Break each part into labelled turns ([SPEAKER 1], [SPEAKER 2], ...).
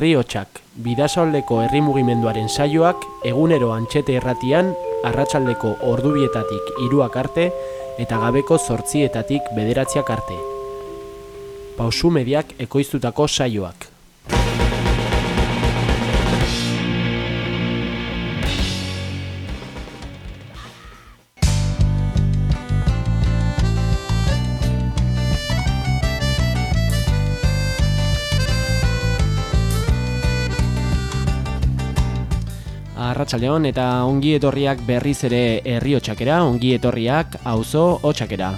[SPEAKER 1] Herriotsak, bidasoaldeko herri mugimenduaren saioak egunero antxete erratian, arratsaldeko ordubietatik hiruak arte eta gabeko zortzietatik bederatziak arte. Pausu mediak ekoiztutako saioak. Arratsaldeon eta ongi etorriak berriz ere herri hotsakera, ongi etorriak auzo hotsakera.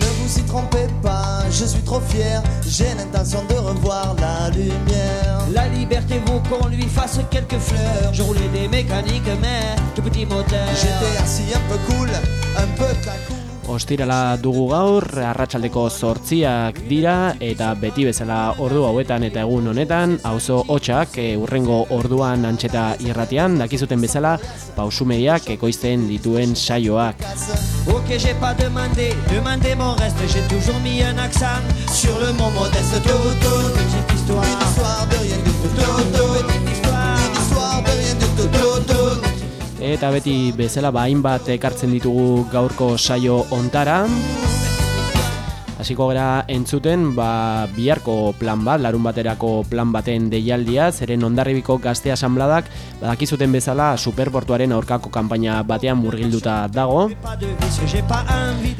[SPEAKER 2] Ne vous y trompez pas, je suis trop fier, j'ai l'intention de revoir la lumière.
[SPEAKER 3] La liberté vaut qu'on lui fasse quelques fleurs. Je roulais des mécaniques, mais de petits moteurs.
[SPEAKER 2] J'étais assis un peu cool, un peu cacou.
[SPEAKER 1] Ostirala dugu gaur, arratsaldeko zortziak dira eta beti bezala ordu hauetan eta egun honetan, auzo hotxak e, urrengo orduan antxeta irratian, dakizuten bezala pausu mediak ekoizten dituen saioak.
[SPEAKER 3] Ok, j'ai pas demandé, demandé mon reste. J'ai toujours mis un accent
[SPEAKER 2] Sur le mot modeste, tout,
[SPEAKER 3] Petite histoire,
[SPEAKER 2] une histoire de rien tout, tout, tout.
[SPEAKER 3] petite
[SPEAKER 1] Eta beti bezala ba hainbat ekartzen ditugu gaurko saio ontara. Hasiko gara entzuten, ba, biharko plan bat, larun baterako plan baten deialdia, zeren ondarribiko gazte asanbladak, badakizuten bezala superportuaren aurkako kanpaina batean murgilduta dago.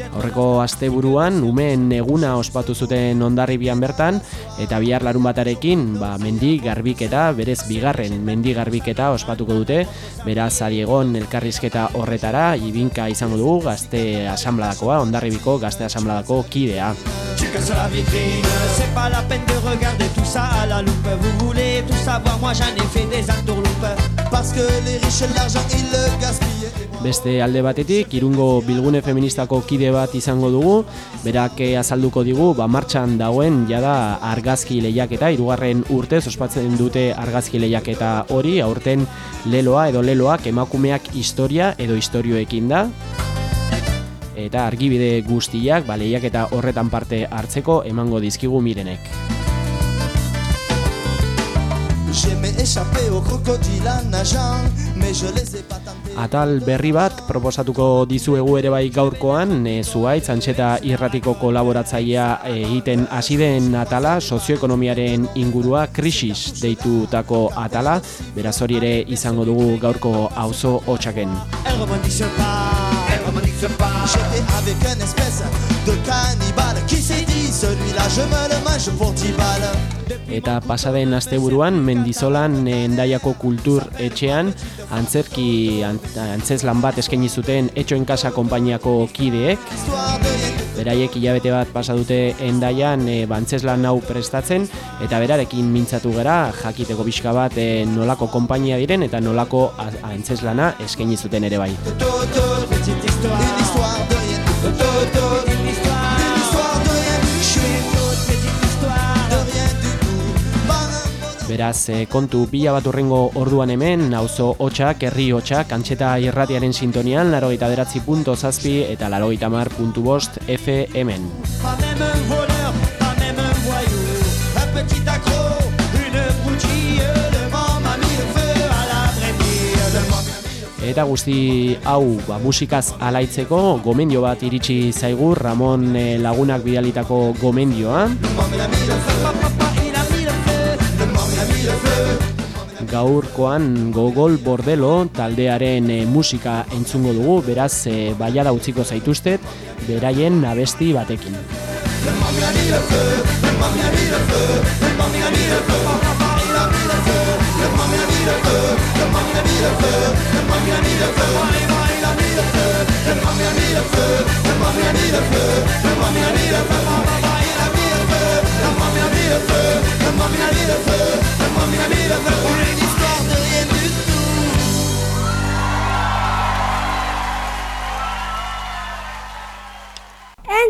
[SPEAKER 1] Aurreko asteburuan umeen eguna ospatu zuten ondarribian bertan eta bihar larun batarekin ba, mendi garbiketa, berez bigarren mendi garbiketa ospatuko dute, beraz ari egon elkarrizketa horretara ibinka izango dugu gazte asanbladakoa, ondarribiko gazte asanbladako kidea.
[SPEAKER 3] Tu casses la vitrine. C'est pas la peine de regarder tout ça à la loupe. Vous voulez tout savoir, moi j'en ai fait des entourloupes.
[SPEAKER 2] Parce que les riches, l'argent, ils le gaspillent.
[SPEAKER 1] Beste alde batetik, irungo bilgune feministako kide bat izango dugu, berak eh, azalduko digu, ba, martxan dagoen jada argazki lehiaketa, hirugarren urtez ospatzen dute argazki lehiaketa hori, aurten leloa edo leloak emakumeak historia edo istorioekin da, eta argibide guztiak ba, lehiaketa horretan parte hartzeko emango dizkigu mirenek. Atal berri bat proposatuko dizuegu ere bai gaurkoan, e, zuaitz antxeta irratiko kolaboratzailea egiten hasi den atala, sozioekonomiaren ingurua krisis deitutako atala, beraz hori ere izango dugu gaurko auzo hotxaken.
[SPEAKER 2] J'étais avec un espèce de cannibale qui s'est
[SPEAKER 1] Eta pasaden asteburuan Mendizolan eh, Endaiako kultur etxean antzerki ant, antzeslan bat eskaini zuten Etxoen Kasa konpainiako kideek. Beraiek hilabete bat pasa dute endaian e, bantzeslan hau prestatzen eta berarekin mintzatu gara jakiteko pixka bat e, nolako konpainia diren eta nolako antzeslana eskaini zuten ere bai. Beraz, e, kontu pila bat urrengo orduan hemen, auzo hotxak, herri hotxak, antxeta irratiaren sintonian, larogeita beratzi punto zazpi eta larogeita mar puntu bost FM-en. Eta guzti hau ba, musikaz alaitzeko gomendio bat iritsi zaigu Ramon eh, lagunak bidalitako gomendioa. Gaurkoan gogol bordelo taldearen eh, musika entzungo dugu, beraz e, baiala utziko zaituztet beraien abesti batekin.
[SPEAKER 2] Le mort me l'a mis le feu. Le mort me l'a mis le feu. Le mort me l'a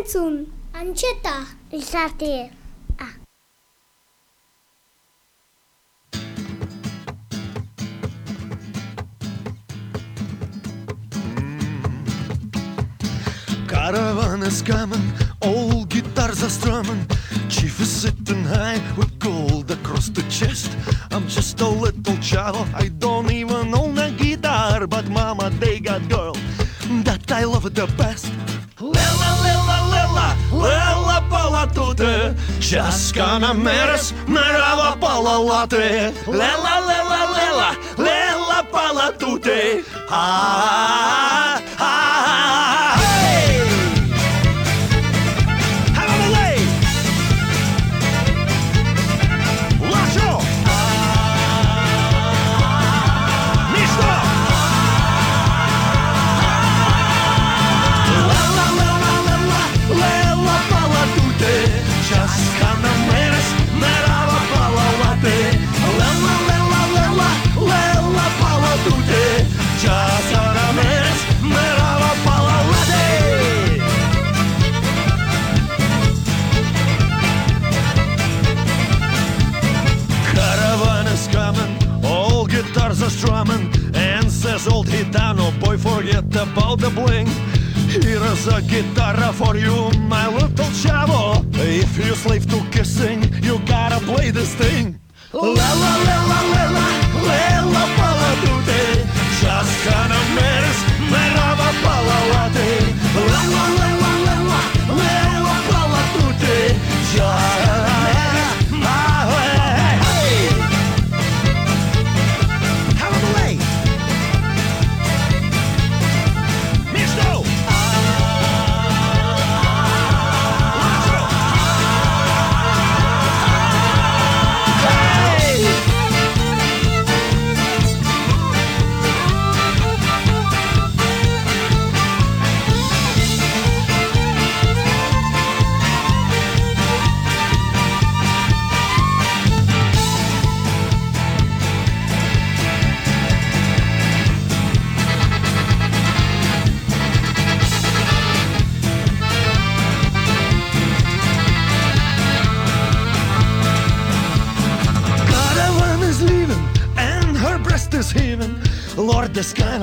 [SPEAKER 4] Entzun, antxeta, izate. Ah.
[SPEAKER 5] Karavan is coming, old guitars guitars are strumming. Chief is sitting high with gold across the chest. I'm just a little child, I don't even own a guitar, but mama, they got girl that I love the best. Lela, lela, lela, туте, Часка на мерес, мерава палалате, лела, лела, лела, лела пала туте, а, а, а, are strumming, and says old Gitano, boy, forget about the bling. Here is a guitar for you, my little chavo. If you slave to kissing, you gotta play this thing. La la la la la la, la la palatute, just kinda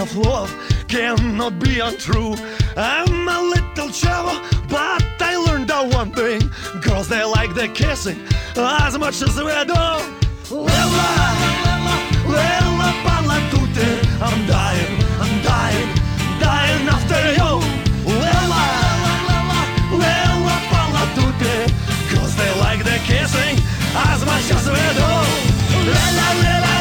[SPEAKER 5] of love cannot be untrue. I'm a little chavo, but I learned that one thing. Girls, they like the kissing as much as we do. Lela, lela, lela, palatute. I'm dying, I'm dying, dying after you. Lela, lela, lela, palatute. Girls, they like the kissing as much as we do. Lela, lela,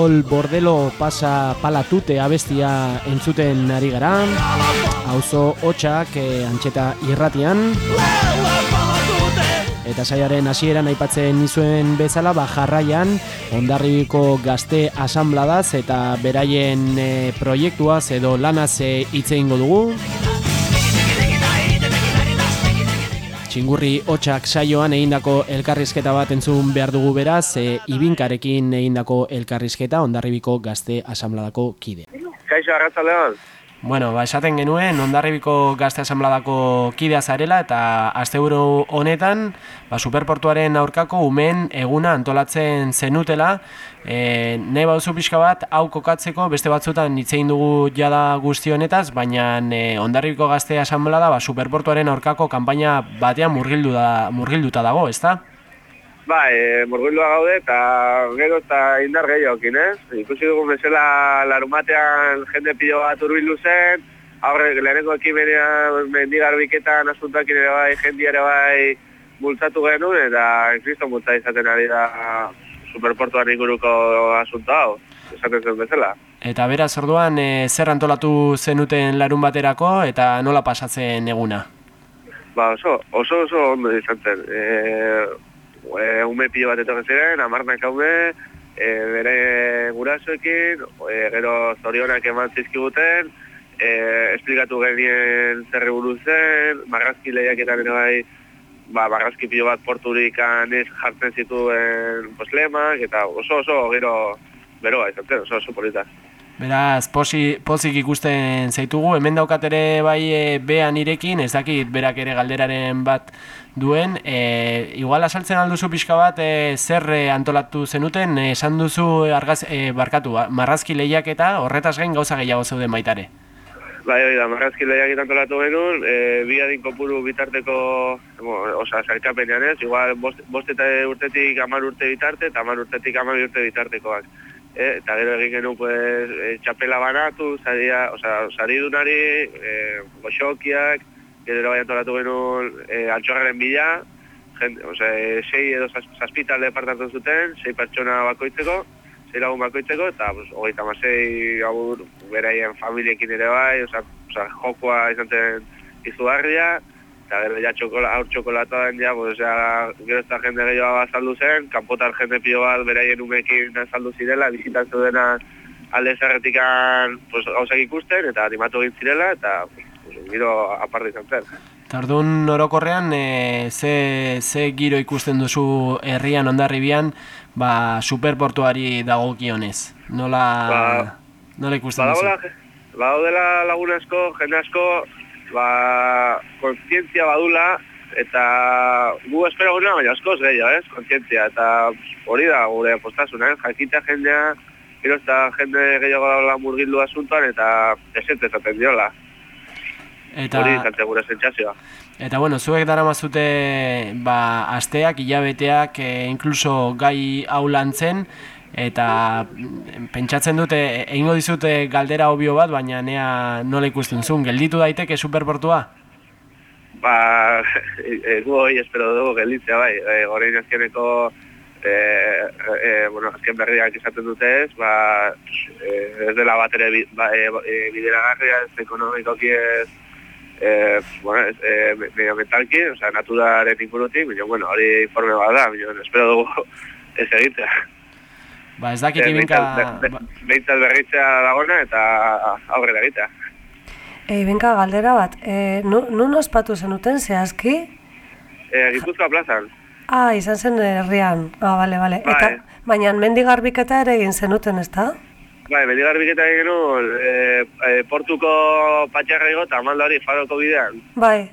[SPEAKER 1] Gogol bordelo pasa palatute abestia entzuten ari gara. Auzo hotxak eh, antxeta irratian. Eta saiaren hasieran aipatzen nizuen bezala ba jarraian Ondarribiko gazte asambladaz eta beraien eh, proiektuaz edo lanaz eh, hitz egingo dugu Txingurri hotxak saioan egindako elkarrizketa bat entzun behar dugu beraz, e, ibinkarekin egindako elkarrizketa ondarribiko gazte asambladako kide.
[SPEAKER 6] Kaixo, arratzaldeon.
[SPEAKER 1] Bueno, ba, esaten genuen ondarribiko gazte asambladako kidea zarela eta asteburu honetan ba, superportuaren aurkako umen eguna antolatzen zenutela. E, nahi bauzu pixka bat, hau kokatzeko, beste batzutan hitz egin dugu jada guzti honetaz, baina e, ondarribiko gazte asamblada ba, superportuaren aurkako kanpaina batean murgildu da, murgilduta dago, ezta?
[SPEAKER 6] Ba, e, murgildua gaude eta gero eta indar gehiokin, ez? Ikusi dugun bezala larumatean jende pilo bat urbildu zen, aurre, lehenengo ekimenean mendigarbiketan asuntakin ere bai, jendi ere bai bultzatu genuen, eta kriston bultza izaten ari da superportuan inguruko asunto hau, esaten zen bezala.
[SPEAKER 1] Eta beraz orduan e, zer antolatu zenuten larun baterako eta nola pasatzen eguna?
[SPEAKER 6] Ba, oso, oso, oso ondo izan zen. E, e, ume pilo bat etorri ziren, amarnak haume, e, bere gurasoekin, e, gero zorionak eman zizkiguten, e, esplikatu genien zerri buruz zen, marrazki lehiaketan ere bai ba, barrazki pilo bat porturik anez jartzen zituen pues, eta oso oso gero beroa izan zen, oso oso polita.
[SPEAKER 1] Beraz, posi, pozik ikusten zaitugu, hemen daukat ere bai e, bean irekin, ez dakit berak ere galderaren bat duen, e, igual asaltzen alduzu pixka bat e, zer e, antolatu zenuten, e, esan duzu argaz, e, barkatu, ba, marrazki lehiak eta horretaz gain gauza gehiago zeuden baitare.
[SPEAKER 6] Bai, hori marrazki lehiak antolatu genuen, e, bi adin kopuru bitarteko, bo, oza, zarkapenean ez, igual bost, bost urtetik amar urte bitarte, eta amar urtetik amar urte bitartekoak. E, eta gero egin genuen, pues, e, txapela banatu, zaria, oza, saridunari, e, goxokiak, gero bai antolatu genuen e, altxorraren bila, jende, oza, e, sei edo zaz, zazpitalde partatzen zuten, sei pertsona bakoitzeko, sei lagun bakoitzeko, eta pues, hogeita masei abur, beraien familiekin ere bai, oza, oza, jokoa izan zen izugarria, eta gero ja txokola, aur txokolata den ja, pues, ja, gero ez da jende gehiago azaldu zen, kanpotar jende pilo bat beraien umekin azaldu zirela, bizitan zeudena alde zerretikan pues, gauzak ikusten, eta animatu egin zirela, eta pues, giro aparte izan zen.
[SPEAKER 1] Eta orduan orokorrean, e, ze, ze giro ikusten duzu herrian ondarribian, ba, superportuari dagokionez. Nola,
[SPEAKER 6] Ba,
[SPEAKER 1] nola ikusten duzu?
[SPEAKER 6] Badagoela, badaudela lagun asko, jende asko, ba, kontzientzia badula, eta gu espero guna, baina askoz gehiago, ez, kontzientzia, eta hori da gure postasuna, ez, jakita jendea, gero ez da jende gehiago daula murgildu asuntoan, eta esente esaten diola,
[SPEAKER 1] Eta,
[SPEAKER 6] hori izan zen gure sentsazioa.
[SPEAKER 1] Eta bueno, zuek daramazute ba, asteak, hilabeteak, e, inkluso gai hau lantzen, eta pentsatzen dute, egingo dizute galdera obio bat, baina nea nola ikusten zuen, gelditu daiteke superportua?
[SPEAKER 6] Ba, e, gu hori espero dugu gelditzea bai, e, orain azkeneko e, e, bueno, azken berriak izaten dute ez, ba, e, ez dela bat ere bi- ba, e, e, bideragarria ez ekonomikoki ez, e, bueno, ez, e, me- medioambientalki, osea, naturaren ingurutik, baina, bueno, hori informe bat da, baina, espero dugu ez egitea.
[SPEAKER 1] Ba, ez dakit
[SPEAKER 6] E,
[SPEAKER 1] ibinka...
[SPEAKER 6] behintzat- be- be- behintzat berritzea dagona eta aurrera egitea.
[SPEAKER 7] E, benka, galdera bat, e, nu, nun ospatu zenuten zehazki?
[SPEAKER 6] E, Gipuzkoa plazan,
[SPEAKER 7] Ah, izan zen herrian. Ah, bale, bale.
[SPEAKER 6] Bai.
[SPEAKER 7] Eta, baina mendi garbiketa ere egin zenuten, ezta?
[SPEAKER 6] Bai, beligarbiketa egin genuen, e, e, portuko patxarra igo eta amalda hori faroko bidean.
[SPEAKER 7] Bai.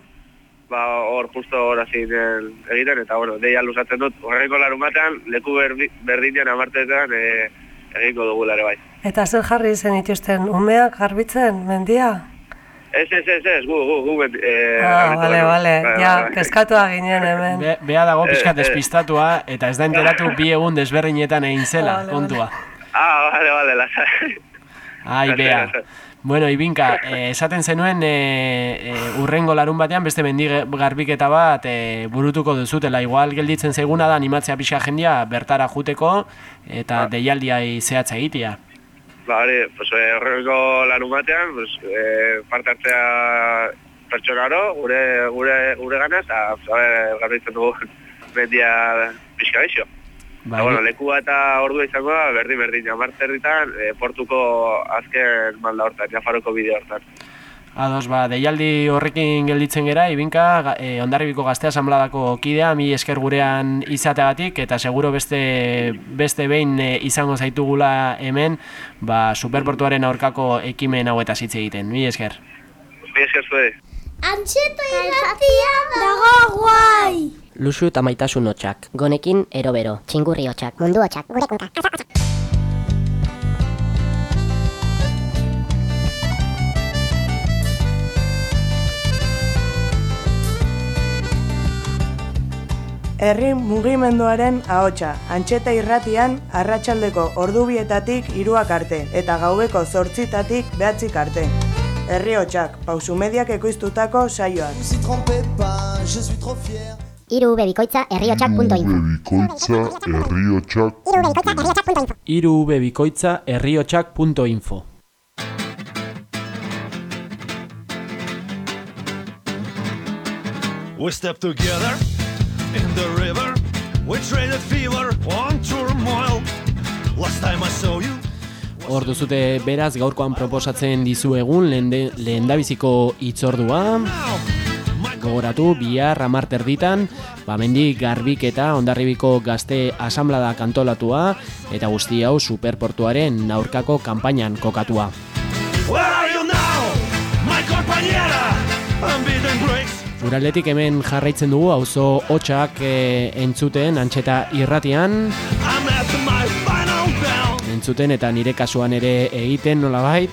[SPEAKER 6] Ba, hor justo hor ginen egiten, eta bueno, deia luzatzen dut, horreko larun batean, leku berdi, berdinean amartetan e, egingo dugula ere bai.
[SPEAKER 7] Eta zer jarri zen ituzten, umeak garbitzen, mendia?
[SPEAKER 6] Ez, ez, ez, ez, gu, gu, gu, ben, e,
[SPEAKER 7] Ah, bale, bale,
[SPEAKER 6] Bai,
[SPEAKER 7] ja,
[SPEAKER 6] bai, bai.
[SPEAKER 7] keskatua ginen hemen.
[SPEAKER 1] Be, bea dago pixka
[SPEAKER 6] Eh, eh.
[SPEAKER 1] despistatua, eta ez da enteratu bi egun desberdinetan egin zela,
[SPEAKER 7] Vale,
[SPEAKER 1] kontua.
[SPEAKER 6] Ah, bale, bale, lasai.
[SPEAKER 1] Ai, bea. Bueno, Ibinka, eh, esaten zenuen eh, eh, urrengo larun batean beste mendi garbiketa bat eh, burutuko duzutela. Igual gelditzen zaiguna da animatzea pixa jendia bertara juteko eta
[SPEAKER 6] Ah.
[SPEAKER 1] deialdia zehatza egitea.
[SPEAKER 6] Ba, hori, pues, eh, horreko larun batean, pues, eh, parte hartzea pertsonaro, gure, gure, gure gana, eta zabe, garbitzen dugu mendia pixka geixo.
[SPEAKER 1] Bai,
[SPEAKER 6] Ba, bueno, lekua eta ordua izango da, berdin berdin, amarterritan, e, portuko azken malda hortan, jafaroko bideo hortan.
[SPEAKER 1] Ados, ba, deialdi horrekin gelditzen gera, Ibinka, ga- eh, Hondarribiko Gazte Asanbladako kidea, mi esker gurean izateagatik, eta seguro beste, beste behin eh, izango zaitugula hemen, ba, superportuaren aurkako ekimen hauetaz hitz egiten, mi esker.
[SPEAKER 6] Mi esker zuei.
[SPEAKER 4] Antxeta irratia dago guai!
[SPEAKER 8] Luxu eta maitasun hotxak. Gonekin erobero. Txingurri hotxak. Mundu hotxak. Gure kunka.
[SPEAKER 9] Herri mugimenduaren ahotsa, antxeta irratian, arratsaldeko ordubietatik iruak arte, eta gaubeko zortzitatik behatzik arte. Herri hotxak, pausu mediak ekoiztutako saioak.
[SPEAKER 3] Vous y trompez pas, je suis trop fier.
[SPEAKER 8] Iru bebikoitza herriotxak.info
[SPEAKER 10] Bikoitza herriotxak
[SPEAKER 1] Iru bikoitza herriotxak.info
[SPEAKER 5] We stepped together in the river. We traded fever on turmoil. Last time I saw you.
[SPEAKER 1] Hor duzute beraz gaurkoan proposatzen dizuegun lehen lehendabiziko hitzordua. Gogoratu, bihar amarter ditan, ba, mendik garbik eta ondarribiko gazte asamblada kantolatua, eta guzti hau superportuaren aurkako kanpainan kokatua. Uraldetik hemen jarraitzen dugu auzo hotxak e, entzuten antxeta irratian, entzuten eta nire kasuan ere egiten nolabait.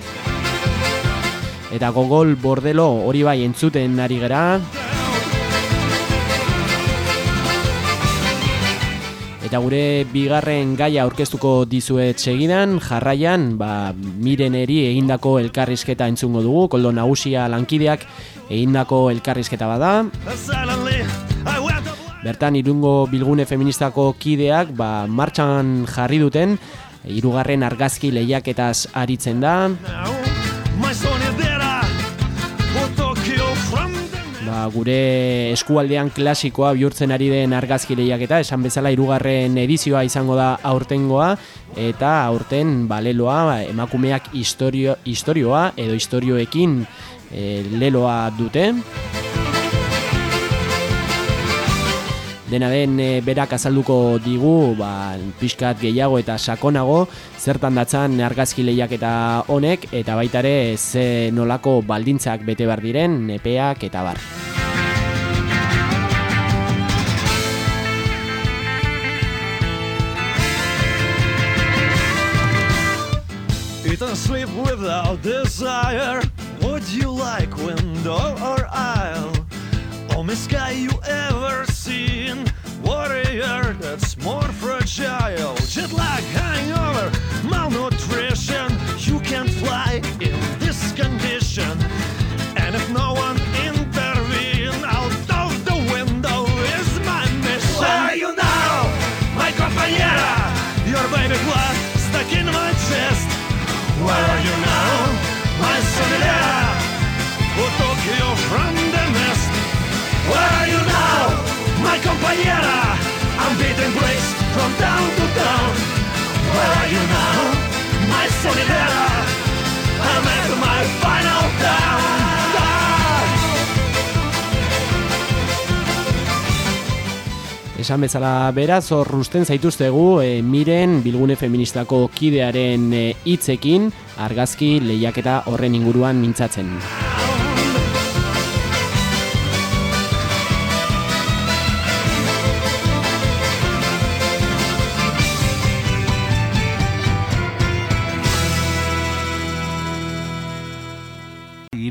[SPEAKER 1] Eta gogol bordelo hori bai entzuten ari gera. Eta gure bigarren gaia aurkeztuko dizuet segidan, jarraian, ba, mireneri egindako elkarrizketa entzungo dugu, koldo nagusia lankideak egindako elkarrizketa bada. Bertan irungo bilgune feministako kideak ba, martxan jarri duten hirugarren argazki lehiaketaz aritzen da. Gure eskualdean klasikoa bihurtzen ari den argazki lehiaketa, esan bezala hirugarren edizioa izango da aurtengoa eta aurten ba, leloa ba, emakumeak historio, historioa edo historioekin e, leloa dute. Dena den e, berak azalduko digu ba, pixkat gehiago eta sakonago zertan datzan argazki lehiaketa honek eta baita ere ze nolako baldintzak bete behar diren, nepeak eta bar.
[SPEAKER 5] Sleep without desire. Would you like window or aisle? Oh, Only sky you ever seen. Warrior that's more fragile. Jet lag, hangover, malnutrition. You can't fly in this condition. And if no one intervene, out of the window is my mission. Where are you now, my compañera? Your baby blood stuck in my chest. Where are you now, my took you from the nest? Where are you now, my compañera? I'm beating bricks from town to town. Where are you now, my? I'm at my final
[SPEAKER 1] Esan bezala beraz, hor zaituztegu e, miren bilgune feministako kidearen e, hitzekin argazki lehiaketa horren inguruan mintzatzen.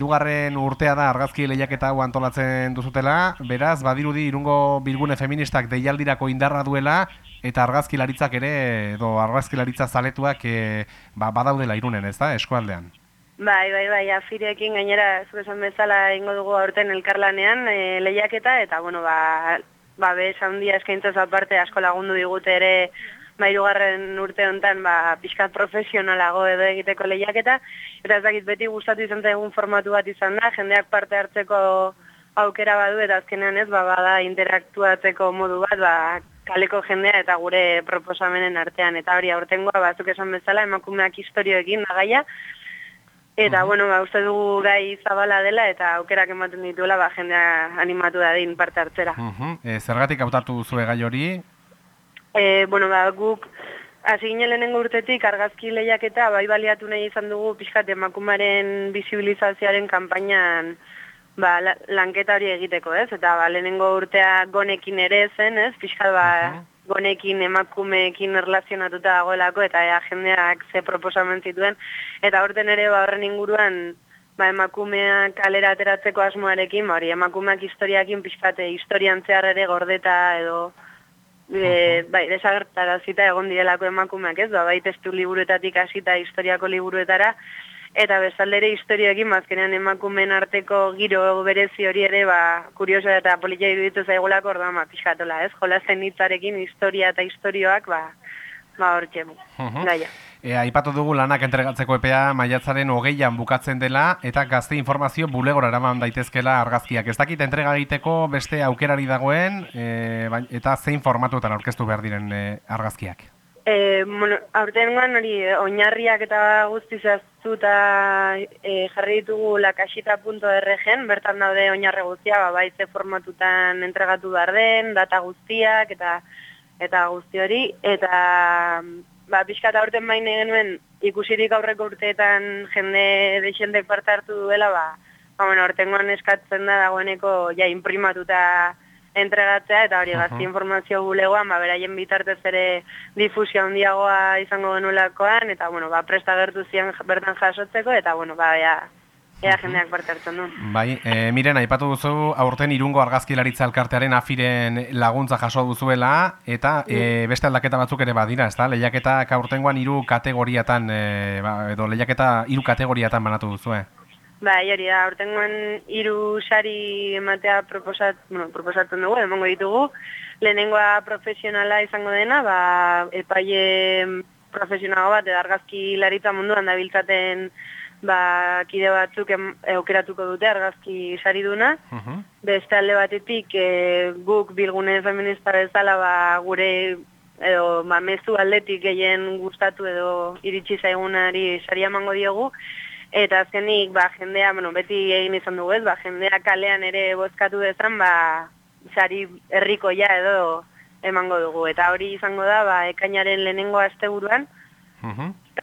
[SPEAKER 11] Hirugarren urtea da argazki lehiaketa hau antolatzen duzutela, beraz badirudi irungo bilgune feministak deialdirako indarra duela eta argazkilaritzak ere edo argazkilaritza zaletuak e, ba, badaudela irunen, ez da, eskualdean.
[SPEAKER 12] Bai, bai, bai, afirekin gainera zuk esan bezala ingo dugu aurten elkarlanean e, lehiaketa eta bueno, ba ba bez handia eskaintzaz aparte asko lagundu digute ere hirugarren urte hontan ba pixkat profesionalago edo egiteko lehiaketa. Eta ez dakit beti gustatu izan zaigun formatu bat izan da, jendeak parte hartzeko aukera badu eta azkenean ez ba bada interaktuatzeko modu bat ba kaleko jendea eta gure proposamenen artean. Eta hori aurtengoa batzuk esan bezala emakumeak historioekin da gaia Eta, bueno, ba, uste dugu gai zabala dela eta aukerak ematen dituela ba, jendea animatu dadin parte hartzera.
[SPEAKER 11] Uh e, zergatik hautatu zue gai hori?
[SPEAKER 12] E, bueno, ba, guk hasi ginen lehenengo urtetik argazki lehiaketa bai baliatu nahi izan dugu pixkat emakumaren bizibilizazioaren kanpainan ba, la- lanketa hori egiteko, ez? Eta ba, lehenengo urtea gonekin ere zen, ez? Pixkat ba, gonekin emakumeekin erlazionatuta dagoelako eta ea jendeak ze proposamen zituen eta aurten ere ba horren inguruan ba emakumeak kalera ateratzeko asmoarekin ba hori emakumeak historiakin pixkate historian zehar ere gordeta edo e, bai, desagertarazita egon direlako emakumeak, ez? Ba, bai testu liburuetatik hasita historiako liburuetara eta bestalde ere historioekin bazkenean emakumeen arteko giro berezi hori ere ba kurioso eta polita iruditu zaigulako orduan ba pixkatola, ez? Jolasten hitzarekin historia eta historioak ba ba hortxe.
[SPEAKER 11] Mhm.
[SPEAKER 12] Gaia.
[SPEAKER 11] E, aipatu dugu lanak entregatzeko epea maiatzaren hogeian bukatzen dela eta gazte informazio bulegora eraman daitezkela argazkiak. Ez dakit entrega egiteko beste aukerari dagoen e, bai- eta zein formatuetan aurkeztu behar diren e, argazkiak.
[SPEAKER 12] E, bueno, aurtengoan hori eh, oinarriak eta guzti zehaztuta e, jarri ditugu lakasita.rgen, bertan daude oinarri guztia, ba, bai ze formatutan entregatu behar den, data guztiak eta eta guzti hori, eta ba, pixkat aurten baine genuen ikusirik aurreko urteetan jende deixendek parte hartu duela, ba, ba bueno, aurtengoan eskatzen da dagoeneko ja imprimatuta entregatzea eta hori gazti informazio bulegoan, ba, beraien bitartez ere difusio handiagoa izango genuelakoan, eta, bueno, ba, presta gertu zian bertan jasotzeko, eta, bueno, ba, ea, ea jendeak parte hartzen du.
[SPEAKER 11] Bai, e, miren, aipatu duzu, aurten irungo argazkilaritza elkartearen afiren laguntza jaso duzuela, eta e, beste aldaketa batzuk ere badira, ezta? Lehiaketak aurtengoan hiru kategoriatan, e, ba, edo lehiaketa hiru kategoriatan banatu duzue.
[SPEAKER 12] Bai, hori da, aurtengoan hiru sari ematea proposat, bueno, proposatzen dugu, emango ditugu. Lehenengoa profesionala izango dena, ba, epaile profesionalago bat, edo argazki laritza munduan dabiltzaten ba, kide batzuk em, aukeratuko dute argazki sari duna. Beste alde batetik, e, guk bilgune feminista bezala ba, gure edo ba, mezu aldetik gehien gustatu edo iritsi zaigunari sari emango diogu. Eta azkenik, ba, jendea, bueno, beti egin izan dugu ez, ba, jendea kalean ere bozkatu dezan, ba, sari herrikoia edo emango dugu. Eta hori izango da, ba, ekainaren lehenengo asteburuan,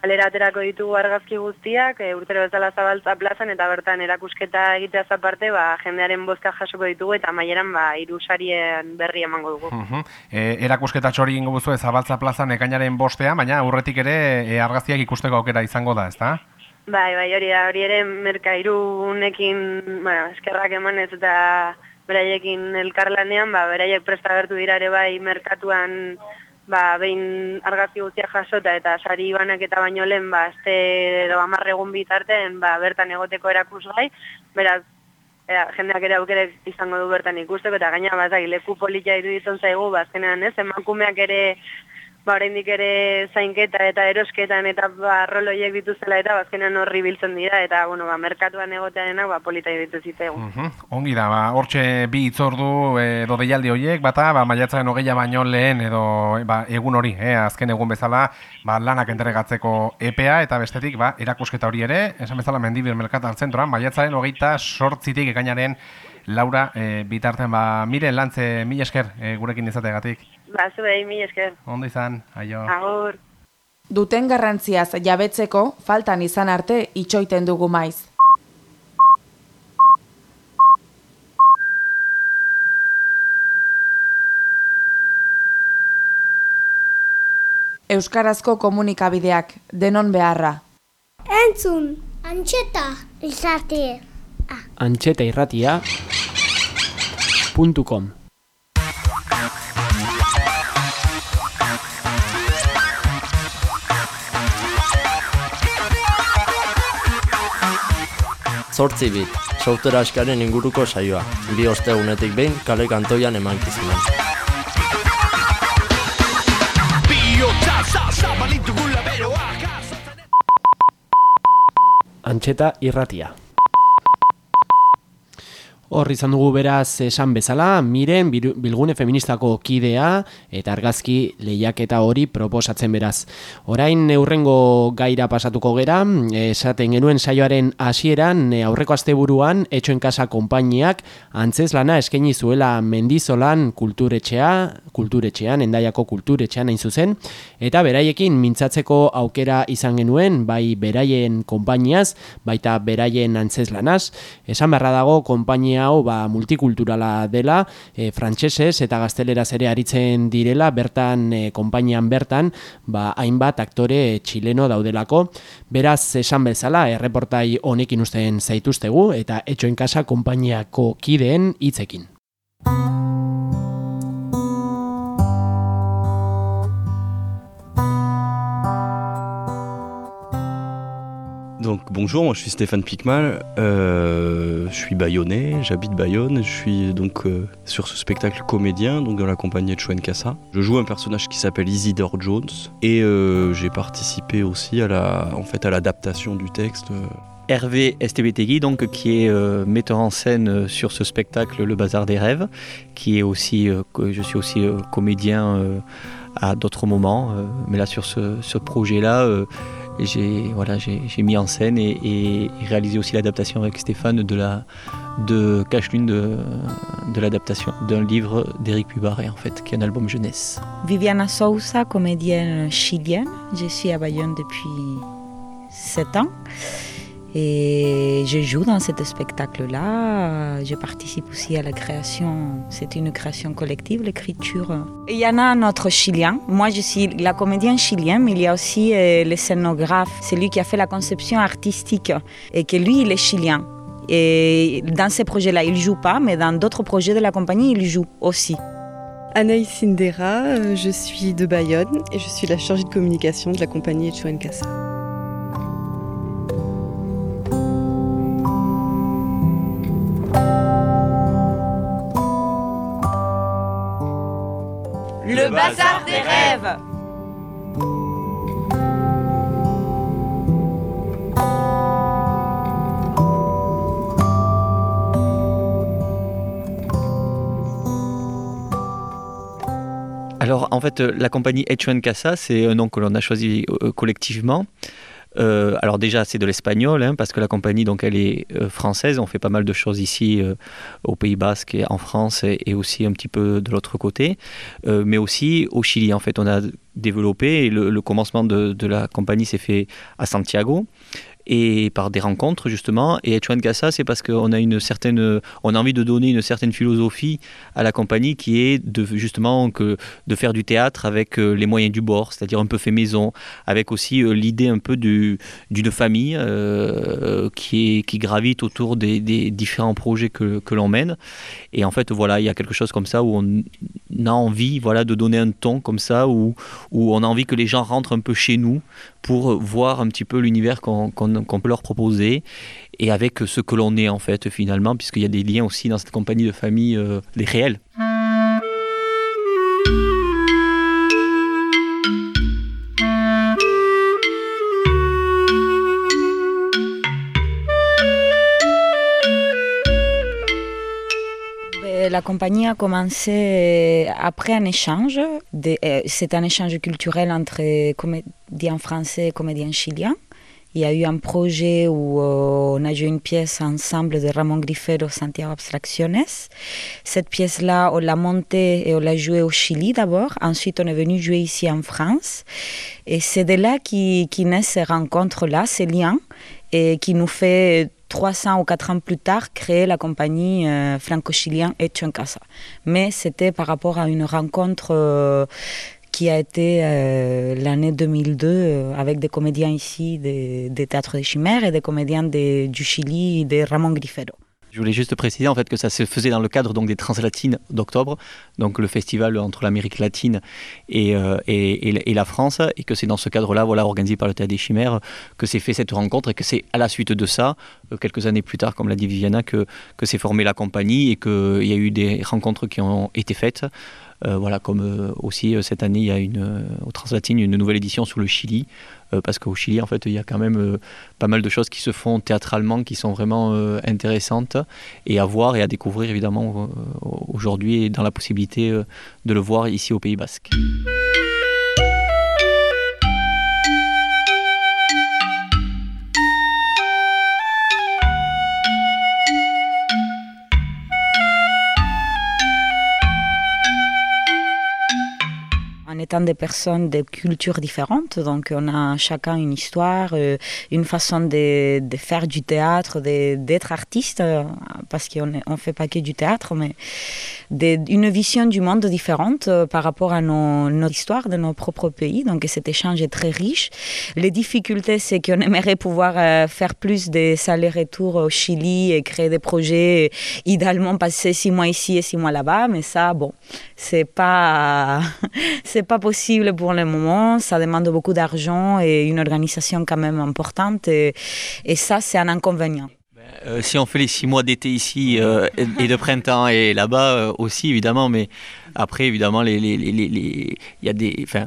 [SPEAKER 12] kalera aterako ditugu argazki guztiak, e, urtero bezala zabaltza plazan, eta bertan erakusketa egitea aparte, ba, jendearen bozka jasoko ditugu, eta maieran, ba, iru sarien berri emango dugu.
[SPEAKER 11] Mhm. E, erakusketa txori ingo buzu zabaltza plazan ekainaren bostea, baina aurretik ere e, argazkiak ikusteko aukera izango da, ezta?
[SPEAKER 12] Bai, bai, hori da, hori ere merkairunekin, bueno, eskerrak emanez eta beraiekin elkarlanean, ba, beraiek presta gertu dira ere bai merkatuan ba, behin argazki guztiak jasota eta sari banak eta baino lehen, ba, azte edo amarregun bitarten, ba, bertan egoteko erakusgai, beraz, ea, jendeak ere aukere izango du bertan ikusteko, eta gaina bat leku politia iruditzen zaigu, ba, ez, emakumeak ere ba, oraindik ere zainketa eta erosketan eta ba, roloiek dituzela eta bazkenean horri biltzen dira eta bueno, ba, merkatuan egotearenak ba, polita iruditu zitzaigu.
[SPEAKER 11] Mhm. Ongi da, ba, hortxe bi itzordu edo deialdi horiek, bata, ba, maiatzaren hogeia baino lehen edo ba, egun hori, eh, azken egun bezala ba, lanak entregatzeko EPA eta bestetik ba, erakusketa hori ere, esan bezala mendibir merkatan zentroan, maiatzaren hogeita sortzitik ekainaren Laura, e, bitartean, ba, mire, lantze, mila esker, e, gurekin izategatik.
[SPEAKER 12] Ba, zuei, mila esker.
[SPEAKER 11] Ondo izan, aio.
[SPEAKER 12] Agur.
[SPEAKER 13] Duten garrantziaz jabetzeko, faltan izan arte itxoiten dugu maiz. Euskarazko komunikabideak, denon beharra.
[SPEAKER 4] Entzun, antxeta, izate.
[SPEAKER 1] Antxeta irratia puntu com.
[SPEAKER 14] Zortzi bit, software askaren inguruko saioa. Bi ostegunetik behin kale kantoian emankizunen.
[SPEAKER 1] Antxeta irratia. Hor izan dugu beraz esan bezala, miren bilgune feministako kidea eta argazki lehiaketa hori proposatzen beraz. Orain neurrengo gaira pasatuko gera, esaten genuen saioaren hasieran e, aurreko asteburuan etxoen kasa konpainiak antzez lana eskaini zuela mendizolan kulturetxea, kulturetxean, endaiako kulturetxean hain zuzen, eta beraiekin mintzatzeko aukera izan genuen, bai beraien konpainiaz, baita beraien antzez lanaz, esan beharra dago konpainia hau ba, multikulturala dela, e, frantsesez eta gazteleraz ere aritzen direla, bertan e, konpainian bertan, ba, hainbat aktore txileno daudelako. Beraz, esan bezala, erreportai honekin usten zaituztegu eta etxoen kasa konpainiako kideen hitzekin.
[SPEAKER 15] Donc bonjour, moi je suis Stéphane Picmal, euh, je suis bayonnais, j'habite Bayonne, je suis donc euh, sur ce spectacle comédien, donc dans la compagnie de Chouen Kassa. Je joue un personnage qui s'appelle Isidore Jones et euh, j'ai participé aussi à la, en fait, à l'adaptation du texte.
[SPEAKER 16] Hervé Estebetegui, donc, qui est metteur en scène sur ce spectacle Le Bazar des Rêves, qui est aussi, je suis aussi comédien à d'autres moments. mais là, sur ce projet-là, euh, j'ai voilà, j'ai mis en scène et, et réalisé aussi l'adaptation avec Stéphane de la de Cache-Lune de l'adaptation d'un livre d'Éric Pubaret, en fait, qui est un album jeunesse.
[SPEAKER 17] Viviana Sousa, comédienne chilienne. Je suis à Bayonne depuis 7 ans. Et je joue dans ce spectacle-là. Je participe aussi à la création. C'est une création collective, l'écriture. Il y en a un autre chilien. Moi, je suis la comédienne chilienne, mais il y a aussi euh, le scénographe, celui qui a fait la conception artistique. Et que lui, il est chilien. Et dans ces projets-là, il joue pas, mais dans d'autres projets de la compagnie, il joue aussi.
[SPEAKER 18] Anaïs Sindera, euh, je suis de Bayonne et je suis la chargée de communication de la compagnie Echoen Casa.
[SPEAKER 13] Le bazar des rêves
[SPEAKER 16] Alors, en fait, euh, la compagnie H1 Casa, c'est un nom que l'on a choisi euh, collectivement. Euh, alors déjà, c'est de l'espagnol, hein, parce que la compagnie, donc, elle est euh, française. On fait pas mal de choses ici euh, au Pays Basque et en France, et, aussi un petit peu de l'autre côté, mais aussi au Chili. En fait, on a développé, le, commencement de la compagnie s'est fait à Santiago et par des rencontres justement. Et Echuan Casa, c'est parce qu'on a une certaine, on a envie de donner une certaine philosophie à la compagnie qui est justement que de faire du théâtre avec euh, les moyens du bord, c'est-à-dire un peu fait maison, avec aussi euh, l'idée un peu du, d'une famille euh, qui qui gravite autour des, différents projets que, que l'on mène. Et en fait, voilà, il y a quelque chose comme ça où on a envie, voilà, de donner un ton comme ça où où on a envie que les gens rentrent un peu chez nous pour voir un petit peu l'univers qu'on qu'on- peut leur proposer et avec ce que l'on est en fait finalement, puisqu'il y a des liens aussi dans cette compagnie de famille, euh, les réels.
[SPEAKER 17] Ben, La compagnie a commencé après un échange. euh, C'est un échange culturel entre comédiens français et comédiens chiliens. Il y a eu un projet où euh, on a joué une pièce ensemble de Ramon Grifero, Santiago Abstracciones. Cette pièce-là, on l'a montée et on l'a jouée au Chili d'abord. Ensuite, on est venu jouer ici en France. Et c'est de là qui, qui naissent ces rencontres-là, ces liens, et qui nous fait 300 ou 4 ans plus tard créer la compagnie euh, franco-chilienne Hecho en Casa. Mais c'était par rapport à une rencontre euh, qui a été euh, l'année 2002 euh, avec des comédiens ici des, des théâtres des Chimères et des comédiens du Chili de Ramon Grifero.
[SPEAKER 16] Je voulais juste préciser en fait que ça se faisait dans le cadre donc des Translatines d'octobre, donc le festival entre l'Amérique latine et, euh, et, et- et la France, et que c'est dans ce cadre-là, voilà, organisé par le Théâtre des Chimères, que s'est fait cette rencontre et que c'est à la suite de ça, quelques années plus tard, comme l'a dit Viviana, que, que s'est formée la compagnie et qu'il y a eu des rencontres qui ont été faites. Euh, voilà, comme euh, aussi euh, cette année, il y a une, au Translatine une nouvelle édition sur le Chili, parce qu'au Chili, en fait, il y a quand même pas mal de choses qui se font théâtralement, qui sont vraiment intéressantes et à voir et à découvrir évidemment aujourd'hui et dans la possibilité de le voir ici au Pays Basque.
[SPEAKER 17] Étant des personnes de cultures différentes. Donc, on a chacun une histoire, euh, une façon de, faire du théâtre, d'être artiste, euh, parce qu'on ne fait pas que du théâtre, mais une vision du monde différente euh, par rapport à nos, notre histoire de nos propres pays. Donc, cet échange est très riche. Les difficultés, c'est qu'on aimerait pouvoir faire plus de allers-retours au Chili et créer des projets, idéalement passer six mois ici et six mois là-bas, mais ça, bon, c'est pas c'est possible pour le moment. Ça demande beaucoup d'argent et une organisation quand même importante. Et, ça, c'est un inconvénient.
[SPEAKER 16] Euh, si on fait les six mois d'été ici euh, et de printemps et là-bas euh, aussi évidemment, mais Après, évidemment, les, les, les, les- y a des, enfin,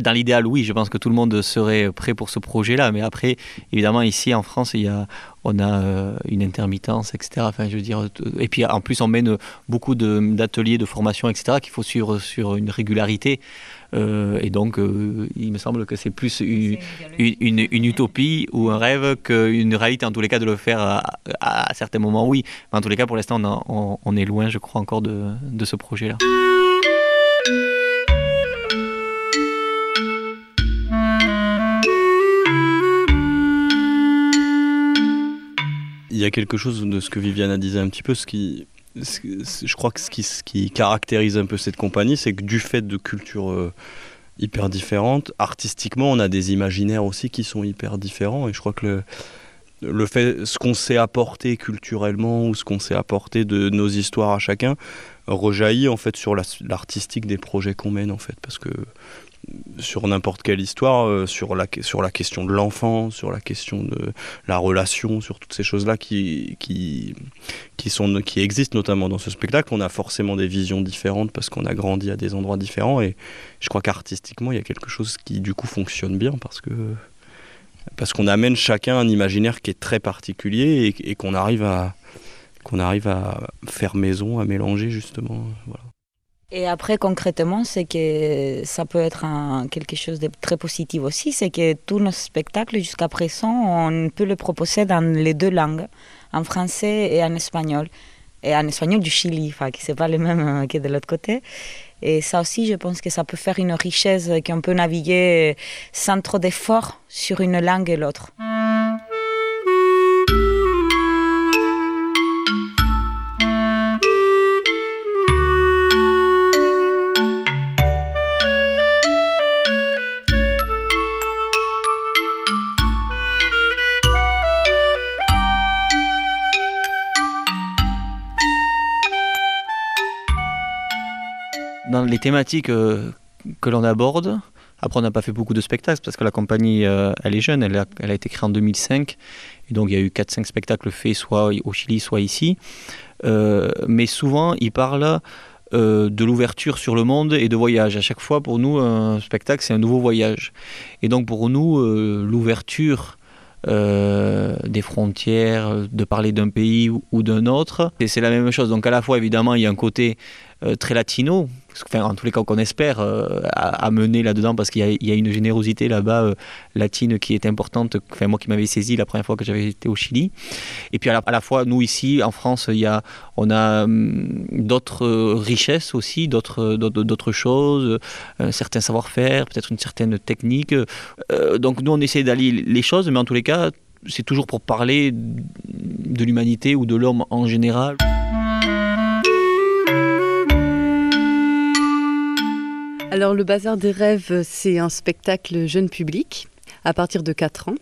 [SPEAKER 16] dans l'idéal, oui, je pense que tout le monde serait prêt pour ce projet-là. Mais après, évidemment, ici en France, il y a, on a une intermittence, etc. Enfin, je veux dire, et puis en plus, on mène beaucoup de- d'ateliers, de, formation, etc. qu'il faut suivre sur une régularité. Euh, et donc, euh, il me semble que c'est plus une, une, une- une utopie ou un rêve qu'une réalité, en tous les cas, de le faire à, à- à certains moments, oui. Mais en tous les cas, pour l'instant, on, a- on- on est loin, je crois, encore de, de ce projet-là.
[SPEAKER 15] Il y a quelque chose de ce que Viviana disait un petit peu, ce qui, je crois que ce qui, caractérise un peu cette compagnie, c'est que du fait de cultures euh, hyper différentes, artistiquement, on a des imaginaires aussi qui sont hyper différents. Et je crois que le, fait, ce qu'on sait apporter culturellement ou ce qu'on sait apporter de nos histoires à chacun rejaillit en fait sur la- l'artistique des projets qu'on mène en fait, parce que sur n'importe quelle histoire, euh, sur, la, sur la question de l'enfant, sur la question de la relation, sur toutes ces choses-là qui, qui, qui, qui existent notamment dans ce spectacle. On a forcément des visions différentes parce qu'on a grandi à des endroits différents et je crois qu'artistiquement, il y a quelque chose qui du coup fonctionne bien parce que parce qu'on amène chacun un imaginaire qui est très particulier et, qu'on arrive à arrive à faire maison, à mélanger justement.
[SPEAKER 17] Et après, concrètement, c'est que ça peut être quelque chose de très positif aussi, c'est que tous nos spectacles jusqu'à présent, on peut les proposer dans les deux langues, en français et en espagnol. Et en espagnol du Chili, enfin, qui c'est pas le même euh, que de l'autre côté. Et ça aussi, je pense que ça peut faire une richesse qu'on peut naviguer sans trop d'efforts sur une langue et l'autre.
[SPEAKER 16] Les thématiques euh, que l'on aborde, après on n'a pas fait beaucoup de spectacles parce que la compagnie, euh, elle est jeune, elle a, été créée en 2005. Et donc il y a eu 4-5 spectacles faits soit au Chili, soit ici. Euh, mais souvent, ils parlent de l'ouverture sur le monde et de voyage. À chaque fois, pour nous, un spectacle, c'est un nouveau voyage. Et donc pour nous, l'ouverture des frontières, de parler d'un pays ou, d'un autre, et c'est la même chose. Donc à la fois, évidemment, il y a un côté très latino, enfin, en tous les cas qu'on espère euh, là-dedans, parce qu'il y, a- une générosité là-bas euh, latine qui est importante, enfin, moi qui m'avais saisi la première fois que j'avais été au Chili. Et puis à la, fois, nous ici, en France, il y a, on a hum, d'autres euh, richesses aussi, d'autres choses, euh, un certain savoir-faire, peut-être une certaine technique. Euh, donc nous, on essaie d'allier les choses, mais en tous les cas, c'est toujours pour parler de l'humanité ou de l'homme en général.
[SPEAKER 18] Alors le Bazar des rêves, c'est un spectacle jeune public à partir de 4 ans.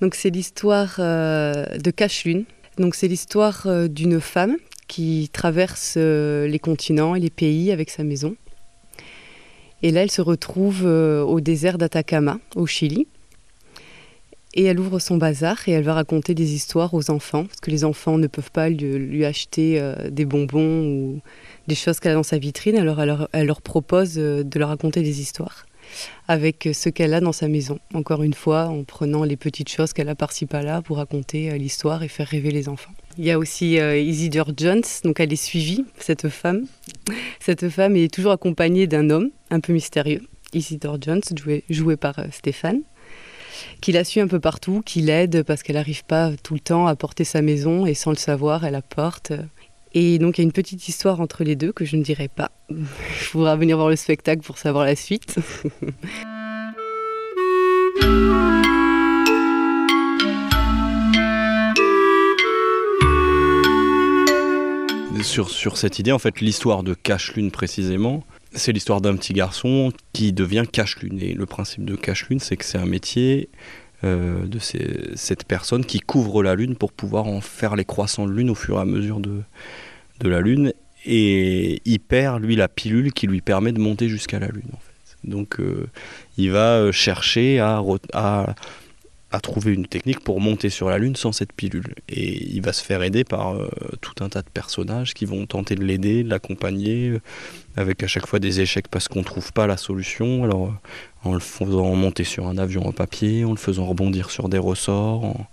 [SPEAKER 18] Donc c'est l'histoire euh, de Cache-Lune. Donc c'est l'histoire euh, d'une femme qui traverse euh, les continents et les pays avec sa maison. Et là, elle se retrouve euh, au désert d'Atacama, au Chili. Et elle ouvre son bazar et elle va raconter des histoires aux enfants, parce que les enfants ne peuvent pas lui, acheter euh, des bonbons ou des choses qu'elle a dans sa vitrine. Alors elle leur, propose euh, de leur raconter des histoires avec ce qu'elle a dans sa maison. Encore une fois, en prenant les petites choses qu'elle a par-ci par-là pour raconter euh, l'histoire et faire rêver les enfants. Il y a aussi euh, Isidore Jones, donc elle est suivie, cette femme. Cette femme est toujours accompagnée d'un homme un peu mystérieux, Isidore Jones, joué, par euh, Stéphane, qui la suit un peu partout, qui l'aide parce qu'elle n'arrive pas tout le temps à porter sa maison et sans le savoir, elle la porte. Et donc il y a une petite histoire entre les deux que je ne dirai pas. Il faudra venir voir le spectacle pour savoir la suite.
[SPEAKER 15] Sur, sur cette idée, en fait, l'histoire de Cache-Lune précisément, c'est l'histoire d'un petit garçon qui devient Cache-Lune. Et le principe de Cache-Lune, c'est que c'est un métier euh, de cette personne qui couvre la Lune pour pouvoir en faire les croissants de Lune au fur et à mesure de, la Lune. Et il perd, lui, la pilule qui lui permet de monter jusqu'à la Lune. Donc, euh, il va euh, chercher à, a trouvé une technique pour monter sur la Lune sans cette pilule. Et il va se faire aider par euh, tout un tas de personnages qui vont tenter de l'aider, de l'accompagner, euh, avec à chaque fois des échecs parce qu'on ne trouve pas la solution. Alors, euh, en le faisant monter sur un avion en papier, en le faisant rebondir sur des ressorts, en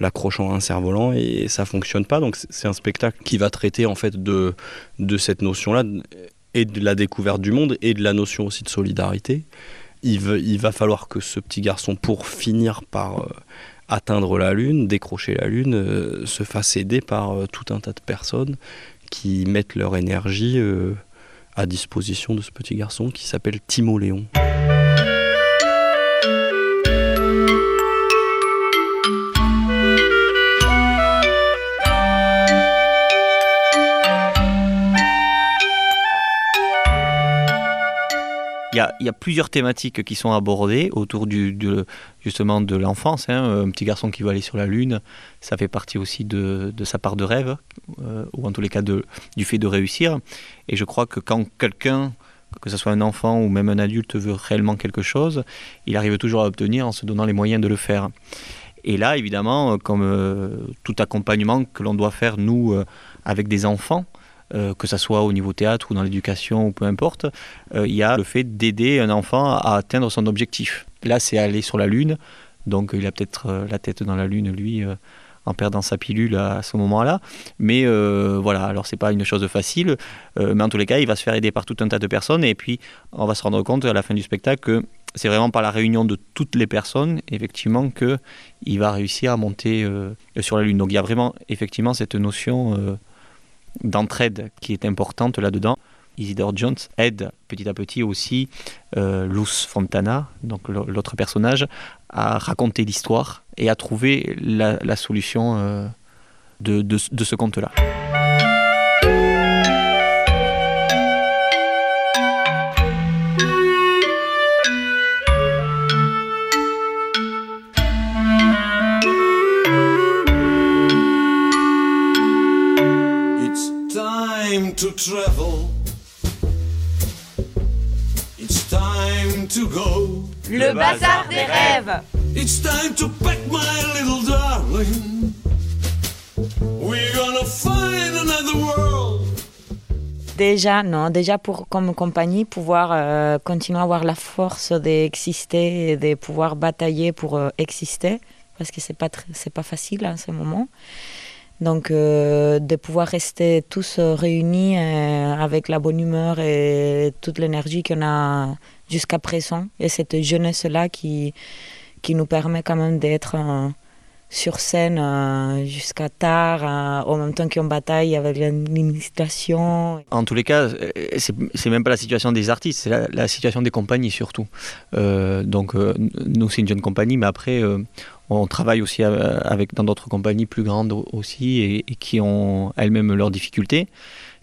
[SPEAKER 15] l'accrochant à un cerf-volant, et ça fonctionne pas. Donc, c'est- un spectacle qui va traiter en fait de, de cette notion-là et de la découverte du monde et de la notion aussi de solidarité il, va- falloir que ce petit garçon, pour finir par euh, atteindre la Lune, décrocher la Lune, euh, se fasse aider par euh, tout un tas de personnes qui mettent leur énergie à disposition de ce petit garçon qui s'appelle Timo Léon.
[SPEAKER 16] Il y a plusieurs thématiques qui sont abordées autour du, justement de l'enfance. hein. Un petit garçon qui va aller sur la Lune, ça fait partie aussi de, sa part de rêve, euh, ou en tous les cas du fait de réussir. Et je crois que quand quelqu'un, que ce soit un enfant ou même un adulte, veut réellement quelque chose, il arrive toujours à obtenir en se donnant les moyens de le faire. Et là, évidemment, euh, comme euh, tout accompagnement que l'on doit faire, nous, euh, avec des enfants, euh, que ce soit au niveau théâtre ou dans l'éducation ou peu importe, euh, il y a le fait d'aider un enfant à atteindre son objectif. Là, c'est aller sur la Lune, donc il a peut-être euh, la tête dans la Lune, lui, en perdant sa pilule à ce moment-là. Mais voilà, alors c'est pas une chose facile, mais en tous les cas, il va se faire aider par tout un tas de personnes, et puis on va se rendre compte à la fin du spectacle que c'est vraiment par la réunion de toutes les personnes, effectivement, que il va réussir à monter sur la Lune. Donc il y a vraiment, effectivement, cette notion d'entraide qui est importante là-dedans. Isidore Jones aide petit à petit aussi euh, Luz Fontana, donc l'autre personnage, à raconter l'histoire et à trouver la, solution euh, de ce conte-là.
[SPEAKER 2] To travel. It's time to go.
[SPEAKER 13] Le bazar des rêves.
[SPEAKER 2] It's time to pack my little darling. We're gonna find another world.
[SPEAKER 17] Déjà, non, déjà pour, comme compagnie, pouvoir euh, continuer à avoir la force d'exister et de pouvoir batailler pour euh, exister, parce que c'est pas c'est pas facile en ce moment. Donc, euh, de pouvoir rester tous euh, réunis euh, avec la bonne humeur et toute l'énergie qu'on a jusqu'à présent, et cette jeunesse-là qui, qui nous permet quand même d'être sur scène jusqu'à tard, en même temps qu'on bataille avec l'administration.
[SPEAKER 16] En tous les cas, c'est même pas la situation des artistes, c'est la, situation des compagnies surtout. Donc, nous, c'est une jeune compagnie, mais après, on travaille aussi euh, avec, dans d'autres compagnies plus grandes au- aussi et, qui ont elles-mêmes leurs difficultés.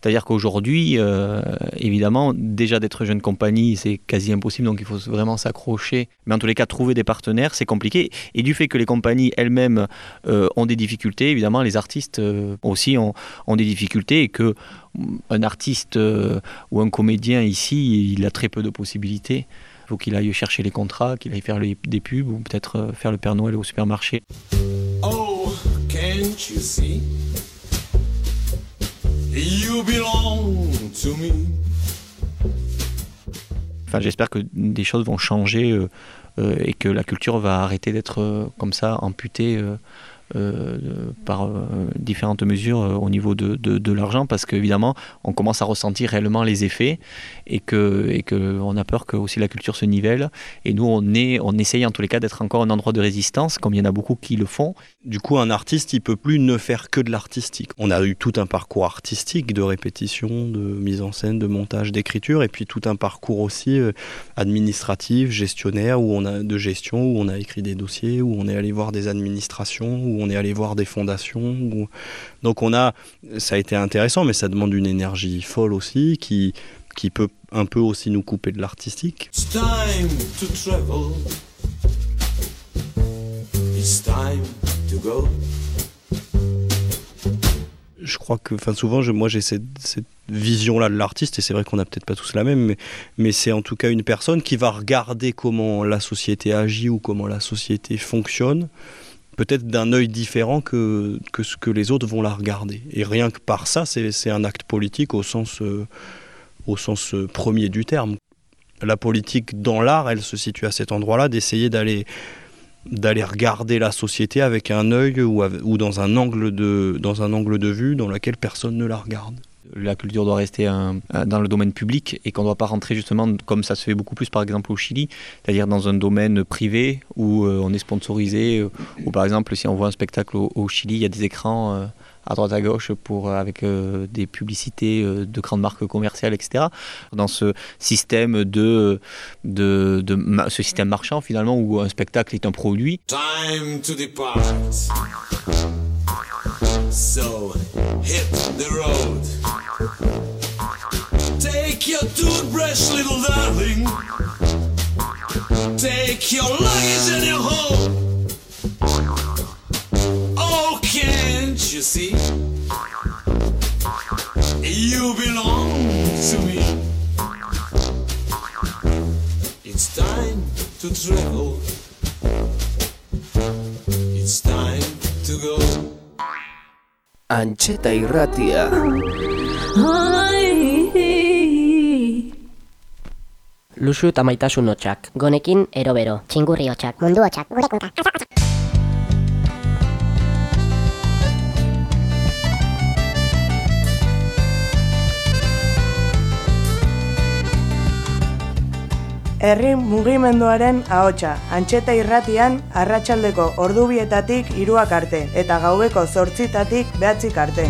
[SPEAKER 16] C'est-à-dire qu'aujourd'hui, euh, évidemment, déjà d'être jeune compagnie, c'est quasi impossible, donc il faut vraiment s'accrocher. Mais en tous les cas, trouver des partenaires, c'est compliqué. Et du fait que les compagnies elles-mêmes euh, ont des difficultés, évidemment, les artistes aussi ont, ont des difficultés et que mm, un artiste ou un comédien ici, il a très peu de possibilités. Il faut qu'il aille chercher les contrats, qu'il aille faire les- des pubs ou peut-être euh, faire le Père Noël au supermarché.
[SPEAKER 2] Oh, can't you see? You belong to me.
[SPEAKER 16] Enfin, j'espère que des choses vont changer euh, euh, et que la culture va arrêter d'être euh, comme ça amputée par euh, différentes mesures euh, au niveau de, de, l'argent parce qu'évidemment on commence à ressentir réellement les effets et que et que on a peur que aussi la culture se nivelle et nous on est on essaye en tous les cas d'être encore un endroit de résistance comme il y en a beaucoup qui le font
[SPEAKER 15] Du coup, un artiste, il peut plus ne faire que de l'artistique. On a eu tout un parcours artistique de répétition, de mise en scène, de montage, d'écriture, et puis tout un parcours aussi euh, administratif, gestionnaire, où on a de gestion, où on a écrit des dossiers, où on est allé voir des administrations, où on est allé voir des fondations. où- Donc on a, ça a été intéressant, mais ça demande une énergie folle aussi, qui qui peut un peu aussi nous couper de l'artistique.
[SPEAKER 2] It's time to travel. It's time to go.
[SPEAKER 15] je crois que, enfin, souvent, je, moi, j'ai cette, cette vision-là de l'artiste, et c'est vrai qu'on n'a peut-être pas tous la même, mais, mais c'est en tout cas une personne qui va regarder comment la société agit ou comment la société fonctionne, peut-être d'un œil différent que, que ce que les autres vont la regarder. Et rien que par ça, c'est un acte politique au sens, euh, au sens euh, premier du terme. La politique dans l'art, elle se situe à cet endroit-là, d'essayer d'aller d'aller regarder la société avec un œil ou, ou dans, un angle de, dans un angle de vue dans lequel personne ne la regarde.
[SPEAKER 16] La culture doit rester un- un- dans le domaine public et qu'on ne doit pas rentrer justement comme ça se fait beaucoup plus par exemple au Chili, c'est-à-dire dans un domaine privé où euh, on est sponsorisé, euh, ou par exemple si on voit un spectacle au, Chili, il y a des écrans euh, à droite à gauche pour, avec euh, des publicités euh, de grandes marques commerciales, etc. Dans ce système ce système marchand finalement où un spectacle est un produit,
[SPEAKER 19] Time to depart. So hit the road. Take your toothbrush, little darling. Take your luggage and your home. Oh, can't you see? You belong to me. It's time to travel. It's time to go.
[SPEAKER 1] Antxeta irratia.
[SPEAKER 8] Luxu eta maitasun hotxak. Gonekin erobero. Txingurri hotxak. Mundu hotxak. Gure kunka.
[SPEAKER 9] Herri mugimenduaren ahotsa, antxeta irratian, arratsaldeko ordubietatik iruak arte, eta gaubeko zortzitatik behatzik arte.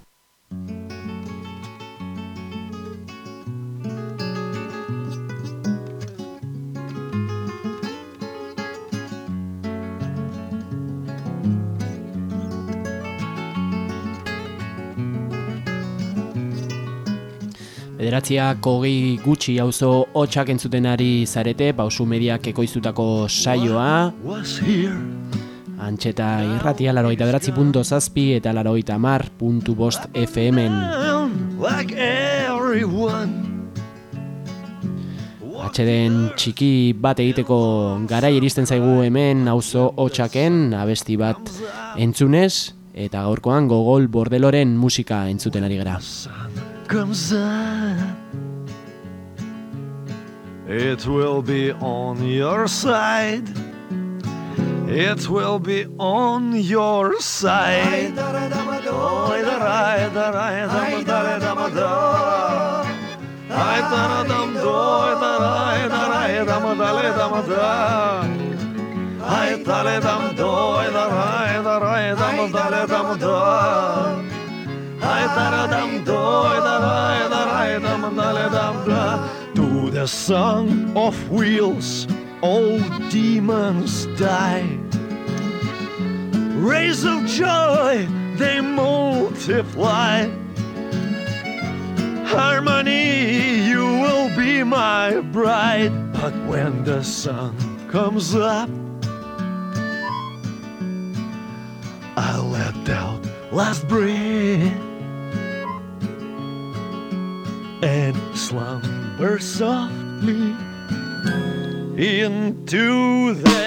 [SPEAKER 1] Bederatziak hogei gutxi auzo hotxak entzuten ari zarete, pausu mediak ekoiztutako saioa, Antxeta irratia larogeita beratzi punto zazpi eta larogeita mar puntu bost FM-en. Atxeden txiki bat egiteko garai iristen zaigu hemen auzo hotxaken abesti bat entzunez eta gaurkoan gogol bordeloren musika entzuten ari gara.
[SPEAKER 5] Comes up. It will be on your side. It will be on your side. To the song of wheels, all demons die. Rays of joy, they multiply. Harmony, you will be my bride. But when the sun comes up, I'll let out last breath and slumber softly into the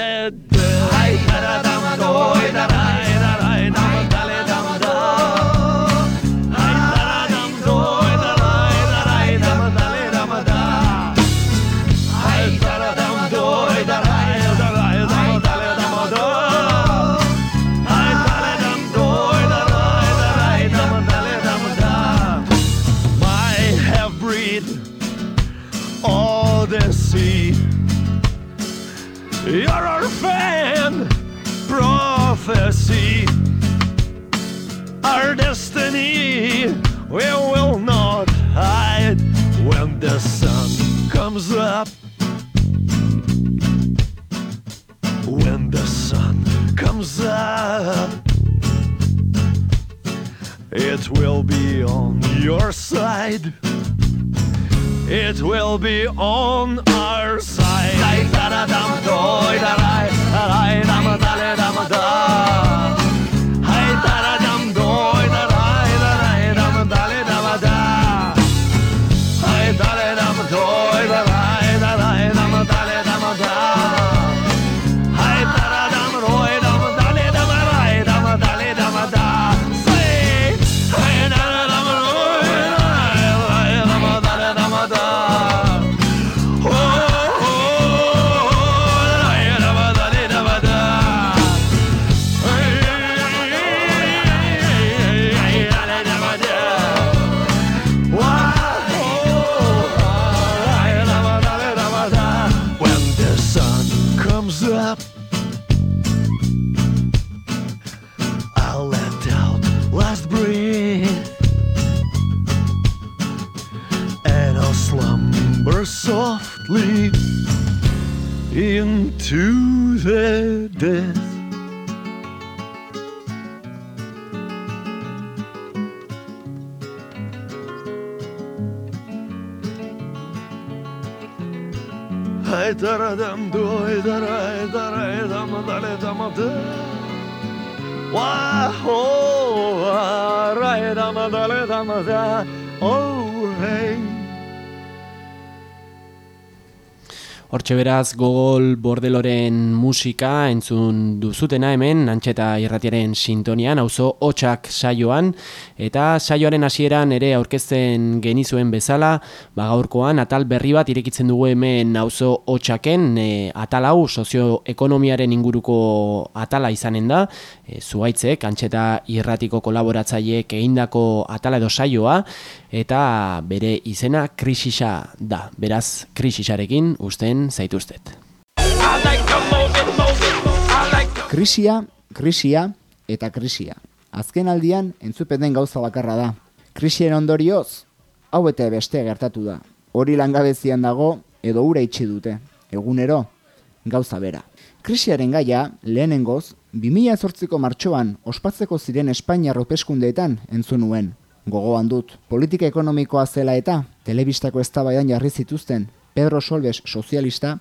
[SPEAKER 5] your side. It will be on our side.
[SPEAKER 1] Hortxe beraz, gogol bordeloren musika entzun duzutena hemen, antxeta irratiaren sintonian, auzo hotxak saioan, eta saioaren hasieran ere aurkezten genizuen bezala, ba gaurkoan atal berri bat irekitzen dugu hemen auzo hotxaken, e, atal hau sozioekonomiaren inguruko atala izanen da, e, zuaitzek, antxeta irratiko kolaboratzaileek egindako atala edo saioa, eta bere izena krisisa da. Beraz, krisisarekin usten zaituztet.
[SPEAKER 20] Krisia, krisia eta krisia. Azken aldian entzupen den gauza bakarra da. Krisien ondorioz, hau eta beste gertatu da. Hori langabezian dago edo ura itxi dute. Egunero, gauza bera. Krisiaren gaia, lehenengoz, 2008ko martxoan ospatzeko ziren Espainiar opeskundeetan entzun nuen. Gogoan dut, politika ekonomikoa zela eta telebistako eztabaidan jarri zituzten Pedro Solbes sozialista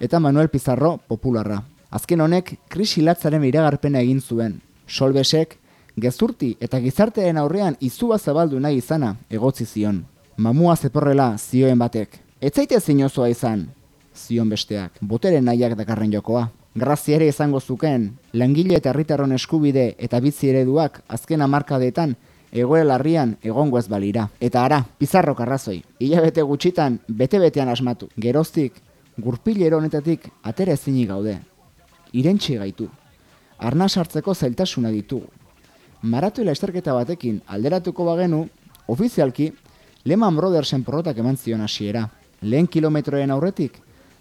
[SPEAKER 20] eta Manuel Pizarro popularra. Azken honek krisi latzaren iragarpena egin zuen. Solbesek gezurti eta gizartearen aurrean izua zabaldu nahi izana egotzi zion. Mamua zeporrela zioen batek. Ez zaite zinozoa izan, zion besteak, botere nahiak dakarren jokoa. Grazia ere izango zuken, langile eta herritarron eskubide eta bizi ereduak azken hamarkadetan egoera larrian egongo ez balira. Eta ara, pizarrok arrazoi, hilabete gutxitan bete-betean asmatu. Geroztik, gurpilero honetatik atera ezinik gaude. Irentxi gaitu. Arna sartzeko zailtasuna ditugu. Maratu esterketa batekin alderatuko bagenu, ofizialki, Lehman Brothersen porrotak eman zion hasiera. Lehen kilometroen aurretik,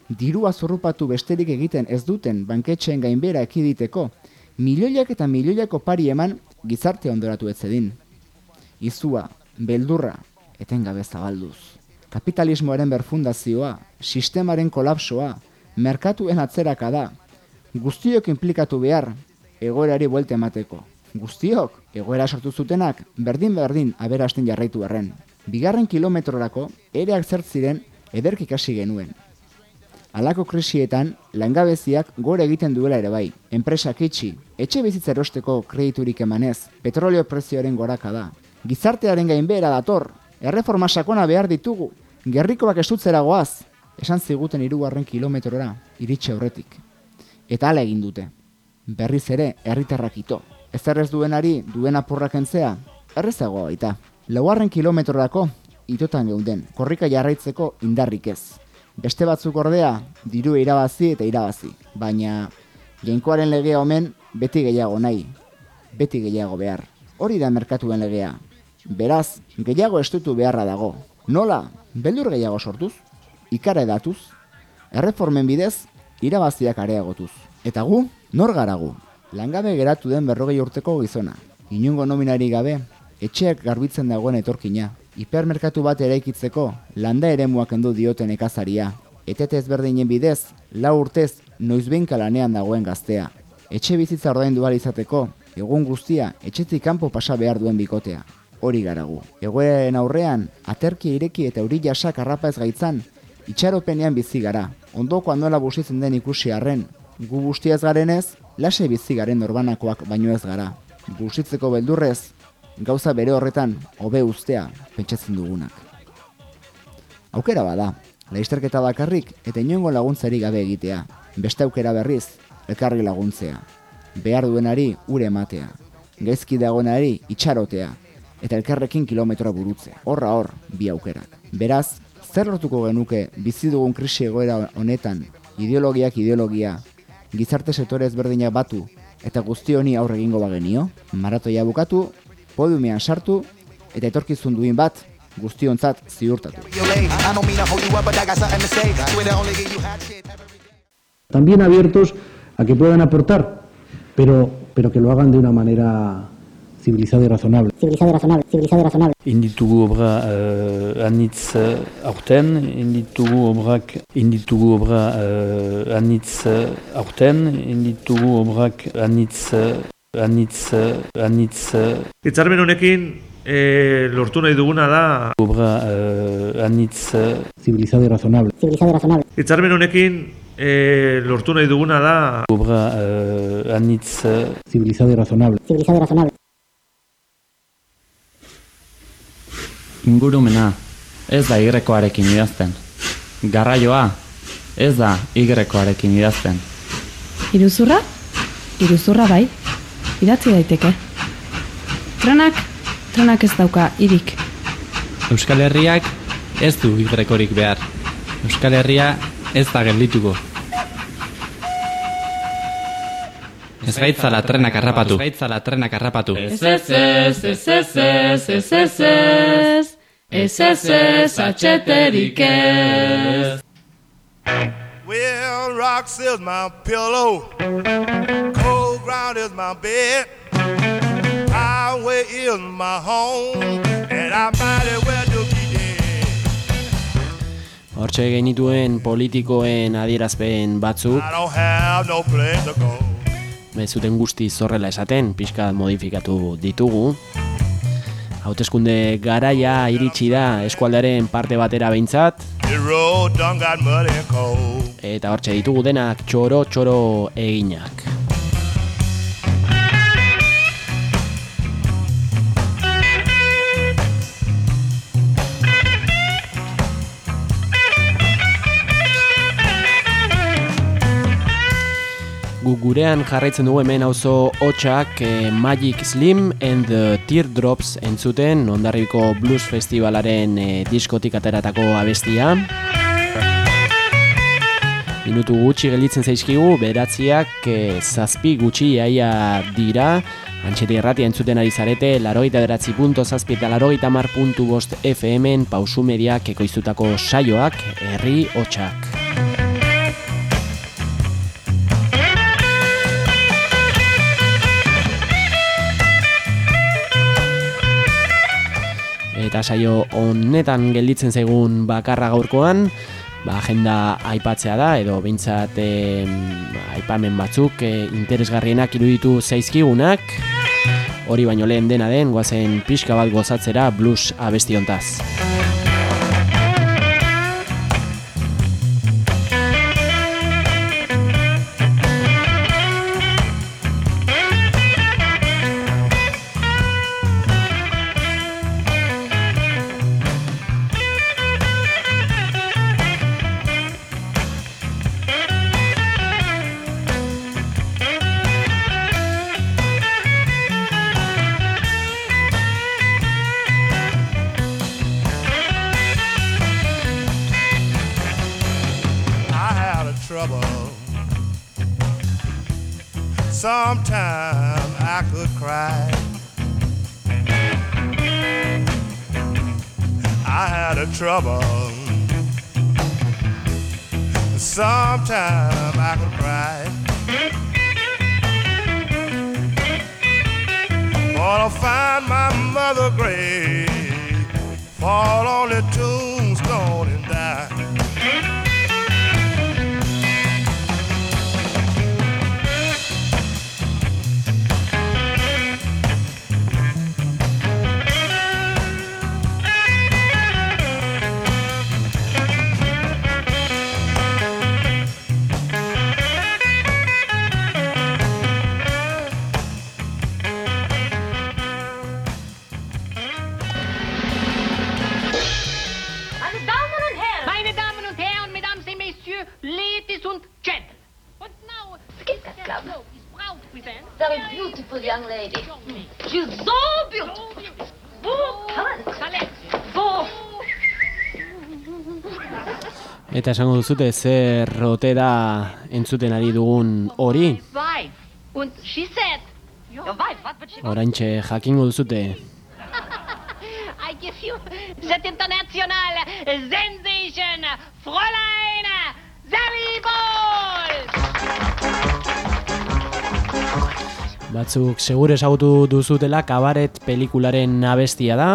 [SPEAKER 20] dirua zurrupatu besterik egiten ez duten banketxeen gainbera ekiditeko, milioiak eta milioiako pari eman gizarte ondoratu ez zedin. Izua, beldurra, etengabe zabalduz. Kapitalismoaren berfundazioa, sistemaren kolapsoa, merkatuen atzeraka da, guztiok inplikatu behar, egoerari buelte emateko. Guztiok, egoera sortu zutenak, berdin-berdin aberasten jarraitu erren. Bigarren kilometrorako, ereak zertziren, ederk ikasi genuen. Alako krisietan, langabeziak gore egiten duela ere bai. Enpresak itxi, etxe bizitza erosteko krediturik emanez, petrolio prezioaren goraka da. Gizartearen gainbehera dator, erreforma sakona behar ditugu, gerrikoak estutzera goaz, esan ziguten hirugarren kilometrora, iritsi aurretik. Eta hala egin dute. Berriz ere, herritarrak ito. Ez duenari, duen apurrak entzea, errezagoa baita. Laugarren kilometrorako, itotan geunden, korrika jarraitzeko indarrik ez. Beste batzuk ordea, diru irabazi eta irabazi. Baina, jainkoaren legea omen, beti gehiago nahi. Beti gehiago behar. Hori da merkatuen legea. Beraz, gehiago estutu beharra dago. Nola, beldur gehiago sortuz, ikara edatuz, erreformen bidez, irabaziak areagotuz. Eta gu, nor gara gu? Langabe geratu den berrogei urteko gizona. Inungo nominari gabe, etxeak garbitzen dagoen etorkina. Hipermerkatu bat eraikitzeko, landa eremuak endu dioten ekazaria. Etete ezberdinen bidez, lau urtez, noizbeinka lanean dagoen gaztea. Etxe bizitza ordaindu ahal izateko, egun guztia, etxetik kanpo pasa behar duen bikotea. Hori garagu. Egoeraren aurrean, aterki ireki eta euri jasak harrapa ez gaitzan, itxaropenean bizi gara. Ondoko nola busitzen den ikusi arren, gu busti ez garenez, lase bizi garen norbanakoak baino ez gara. Busitzeko beldurrez, gauza bere horretan, hobe ustea, pentsatzen dugunak. Aukera bada, laizterketa bakarrik eta inongo laguntzari gabe egitea. Beste aukera berriz, elkarri laguntzea. Behar duenari ure ematea. Gaizki dagoenari itxarotea. Eta elkarrekin kilometroa burutzea. Horra hor, bi aukerak. Beraz, zer lortuko genuke bizi dugun krisi egoera honetan, ideologiak ideologia, gizarte sektore ezberdinak batu, eta guzti honi aurre egingo bagenio, maratoia bukatu, podiumean sartu, eta etorkizun duin bat, guztiontzat ziurtatu.
[SPEAKER 21] También abiertos a que puedan aportar, pero, pero que lo hagan de una manera civilizada y razonable.
[SPEAKER 22] Civilizado y razonable, civilizado y razonable.
[SPEAKER 23] Inditugu obra uh, anitz uh, aurten, inditugu obrak, inditugu obra uh, anitz uh, aurten, inditugu obrak anitz, uh, anitz, uh, anitz, uh,
[SPEAKER 24] Hitzarmen honekin e, lortu nahi duguna da
[SPEAKER 23] obra uh, anitz, uh,
[SPEAKER 21] Civilizada y razonable.
[SPEAKER 22] Civilizado y razonable.
[SPEAKER 24] Hitzarmen honekin e, lortu nahi duguna da
[SPEAKER 23] obra uh, anitz, uh,
[SPEAKER 21] Civilizada y razonable.
[SPEAKER 22] Civilizado y razonable.
[SPEAKER 25] Ingurumena, ez da Y-arekin idazten. Garraioa, ez da Y-arekin idazten.
[SPEAKER 26] Iruzurra? Iruzurra bai. Idatzi daiteke. Trenak? Trenak ez dauka irik.
[SPEAKER 25] Euskal Herriak ez du Y-orik behar. Euskal Herria ez da geldituko. Ez gaitzala trenak harrapatu. Ez gaitzala trenak harrapatu.
[SPEAKER 27] Ez ez ez, ez ez ez, ez ez ez, ez ez ez, atxeterik ez.
[SPEAKER 28] Well, rocks is my pillow, cold ground is my bed, highway is my home, and I might as well dead.
[SPEAKER 1] Hortxe genituen politikoen adierazpen batzuk,
[SPEAKER 28] I don't have no place to go.
[SPEAKER 1] Bezuten guzti zorrela esaten, pixka modifikatu ditugu. Hauteskunde garaia iritsi da eskualdaren parte batera behintzat, eta hortxe ditugu denak txoro-txoro eginak. Gurean jarraitzen dugu hemen auzo hotxak eh, Magic Slim and the Teardrops entzuten ondarribiko Blues Festivalaren eh, diskotik ateratako abestia. Minutu gutxi gelditzen zaizkigu, beratziak eh, zazpi gutxi iaia dira, Antxeti erratia entzuten ari zarete, larogeita beratzi punto zazpi eta larogeita mar puntu bost FM-en pausu mediak ekoiztutako saioak, herri hotxak. Eta saio honetan gelditzen zaigun bakarra gaurkoan, ba, agenda aipatzea da, edo behintzat e, aipamen batzuk e, interesgarrienak iruditu zaizkigunak, hori baino lehen dena den, guazen pixka bat gozatzera blues abestiontaz.
[SPEAKER 28] I Sometime I could cry. Gonna find my mother grave. Fall on the
[SPEAKER 29] young lady. She's so beautiful. Oh, Helen, oh.
[SPEAKER 1] Eta esango duzute zer ote da entzuten ari dugun hori, oraintxe jakingo duzute. Batzuk segure ezagutu duzutela kabaret pelikularen abestia da.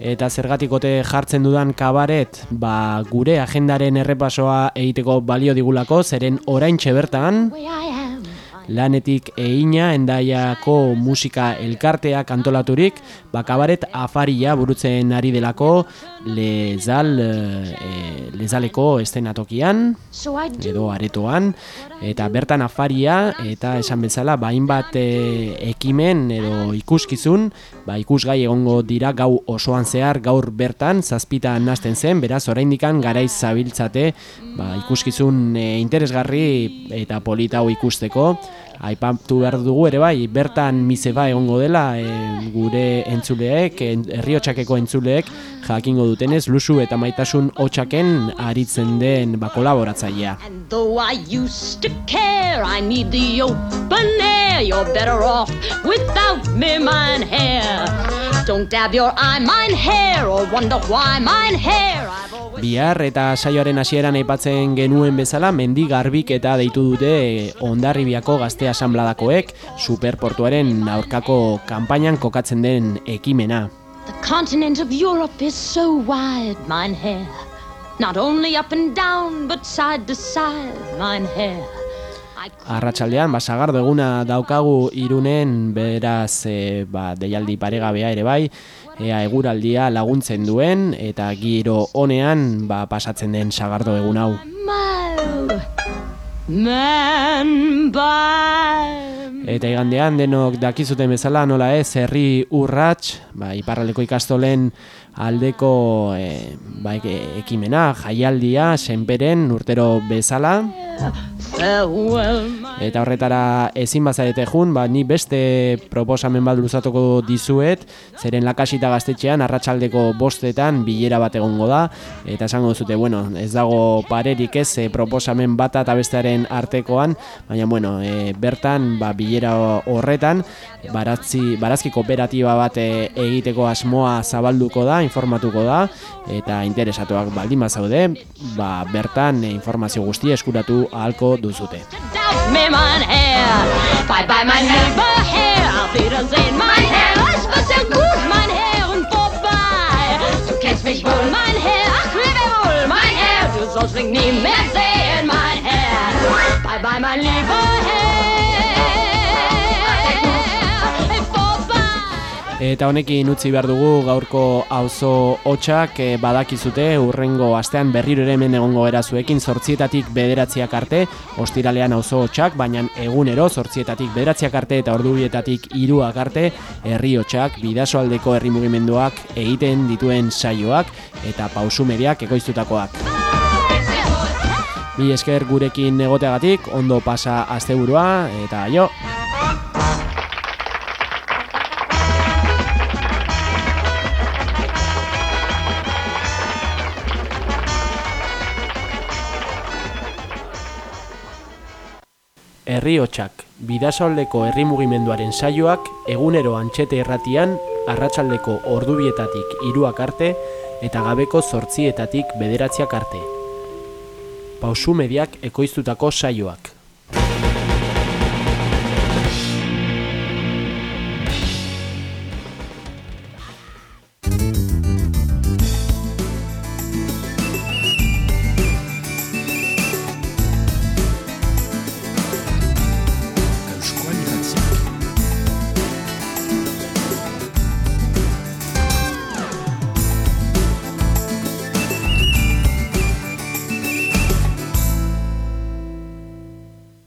[SPEAKER 1] Eta zergatik ote jartzen dudan kabaret, ba, gure agendaren errepasoa egiteko balio digulako, zeren oraintxe bertan, lanetik eina endaiako musika elkarteak antolaturik, ba, kabaret afaria burutzen ari delako lezal, e, lezaleko estenatokian,
[SPEAKER 29] So I do.
[SPEAKER 1] edo aretoan, eta bertan afaria, eta esan bezala, ba, hainbat e, ekimen edo ikuskizun, ba, ikusgai egongo dira gau osoan zehar, gaur bertan, zazpitan hasten zen, beraz, oraindikan garaiz zabiltzate, ba, ikuskizun e, interesgarri eta polita hau ikusteko, Aipatu behar dugu ere bai, bertan miseba egongo dela e, gure entzuleek, en- herriotxakeko entzuleek jakingo dutenez, lusu eta maitasun hotxaken aritzen den ba, kolaboratzailea. Bihar eta saioaren hasieran aipatzen genuen bezala mendi garbik eta deitu dute e, Hondarribiako gazte asanbladakoek superportuaren aurkako kanpainan kokatzen den ekimena.
[SPEAKER 29] The continent of Europe is so wide, mine hair. Not only up and down, but side to side, mine hair.
[SPEAKER 1] Arratsaldean ba sagardo eguna daukagu irunen beraz e, ba, deialdi paregabea ere bai ea eguraldia laguntzen duen eta giro honean ba, pasatzen den sagardo egun hau. Eta igandean denok dakizuten bezala nola ez herri urrats, ba, iparraldeko ikastolen aldeko e, ba, e- ekimena, jaialdia, senperen urtero bezala. Eta horretara ezin bazarete jun, ba, ni beste proposamen bat luzatuko dizuet, zeren lakasita gaztetxean arratsaldeko bostetan bilera bat egongo da, eta esango duzute, bueno, ez dago parerik ez e, proposamen bata eta bestearen artekoan, baina bueno, e, bertan ba, bilera horretan, baratzi, barazki kooperatiba bat e, egiteko asmoa zabalduko da, informatuko da, eta interesatuak baldin bazaude, ba, bertan informazio guztia eskuratu ahalko duzute.
[SPEAKER 29] mich nie mehr sehen, mein Herr. Bye bye, mein lieber Herr.
[SPEAKER 1] Eta honekin utzi behar dugu gaurko auzo hotxak e, badakizute urrengo astean berriro ere hemen egongo era zuekin zortzietatik bederatziak arte, ostiralean auzo hotxak, baina egunero zortzietatik bederatziak arte eta ordubietatik hiruak arte, herri hotxak, bidasoaldeko herri mugimenduak egiten dituen saioak eta pausu mediak ekoiztutakoak. Mi esker gurekin egoteagatik, ondo pasa asteburua eta jo! Herri hotxak, bidasoaldeko herri mugimenduaren saioak egunero antxete erratian, arratsaldeko ordubietatik hiruak arte eta gabeko zortzietatik bederatziak arte. Pausu mediak ekoiztutako saioak.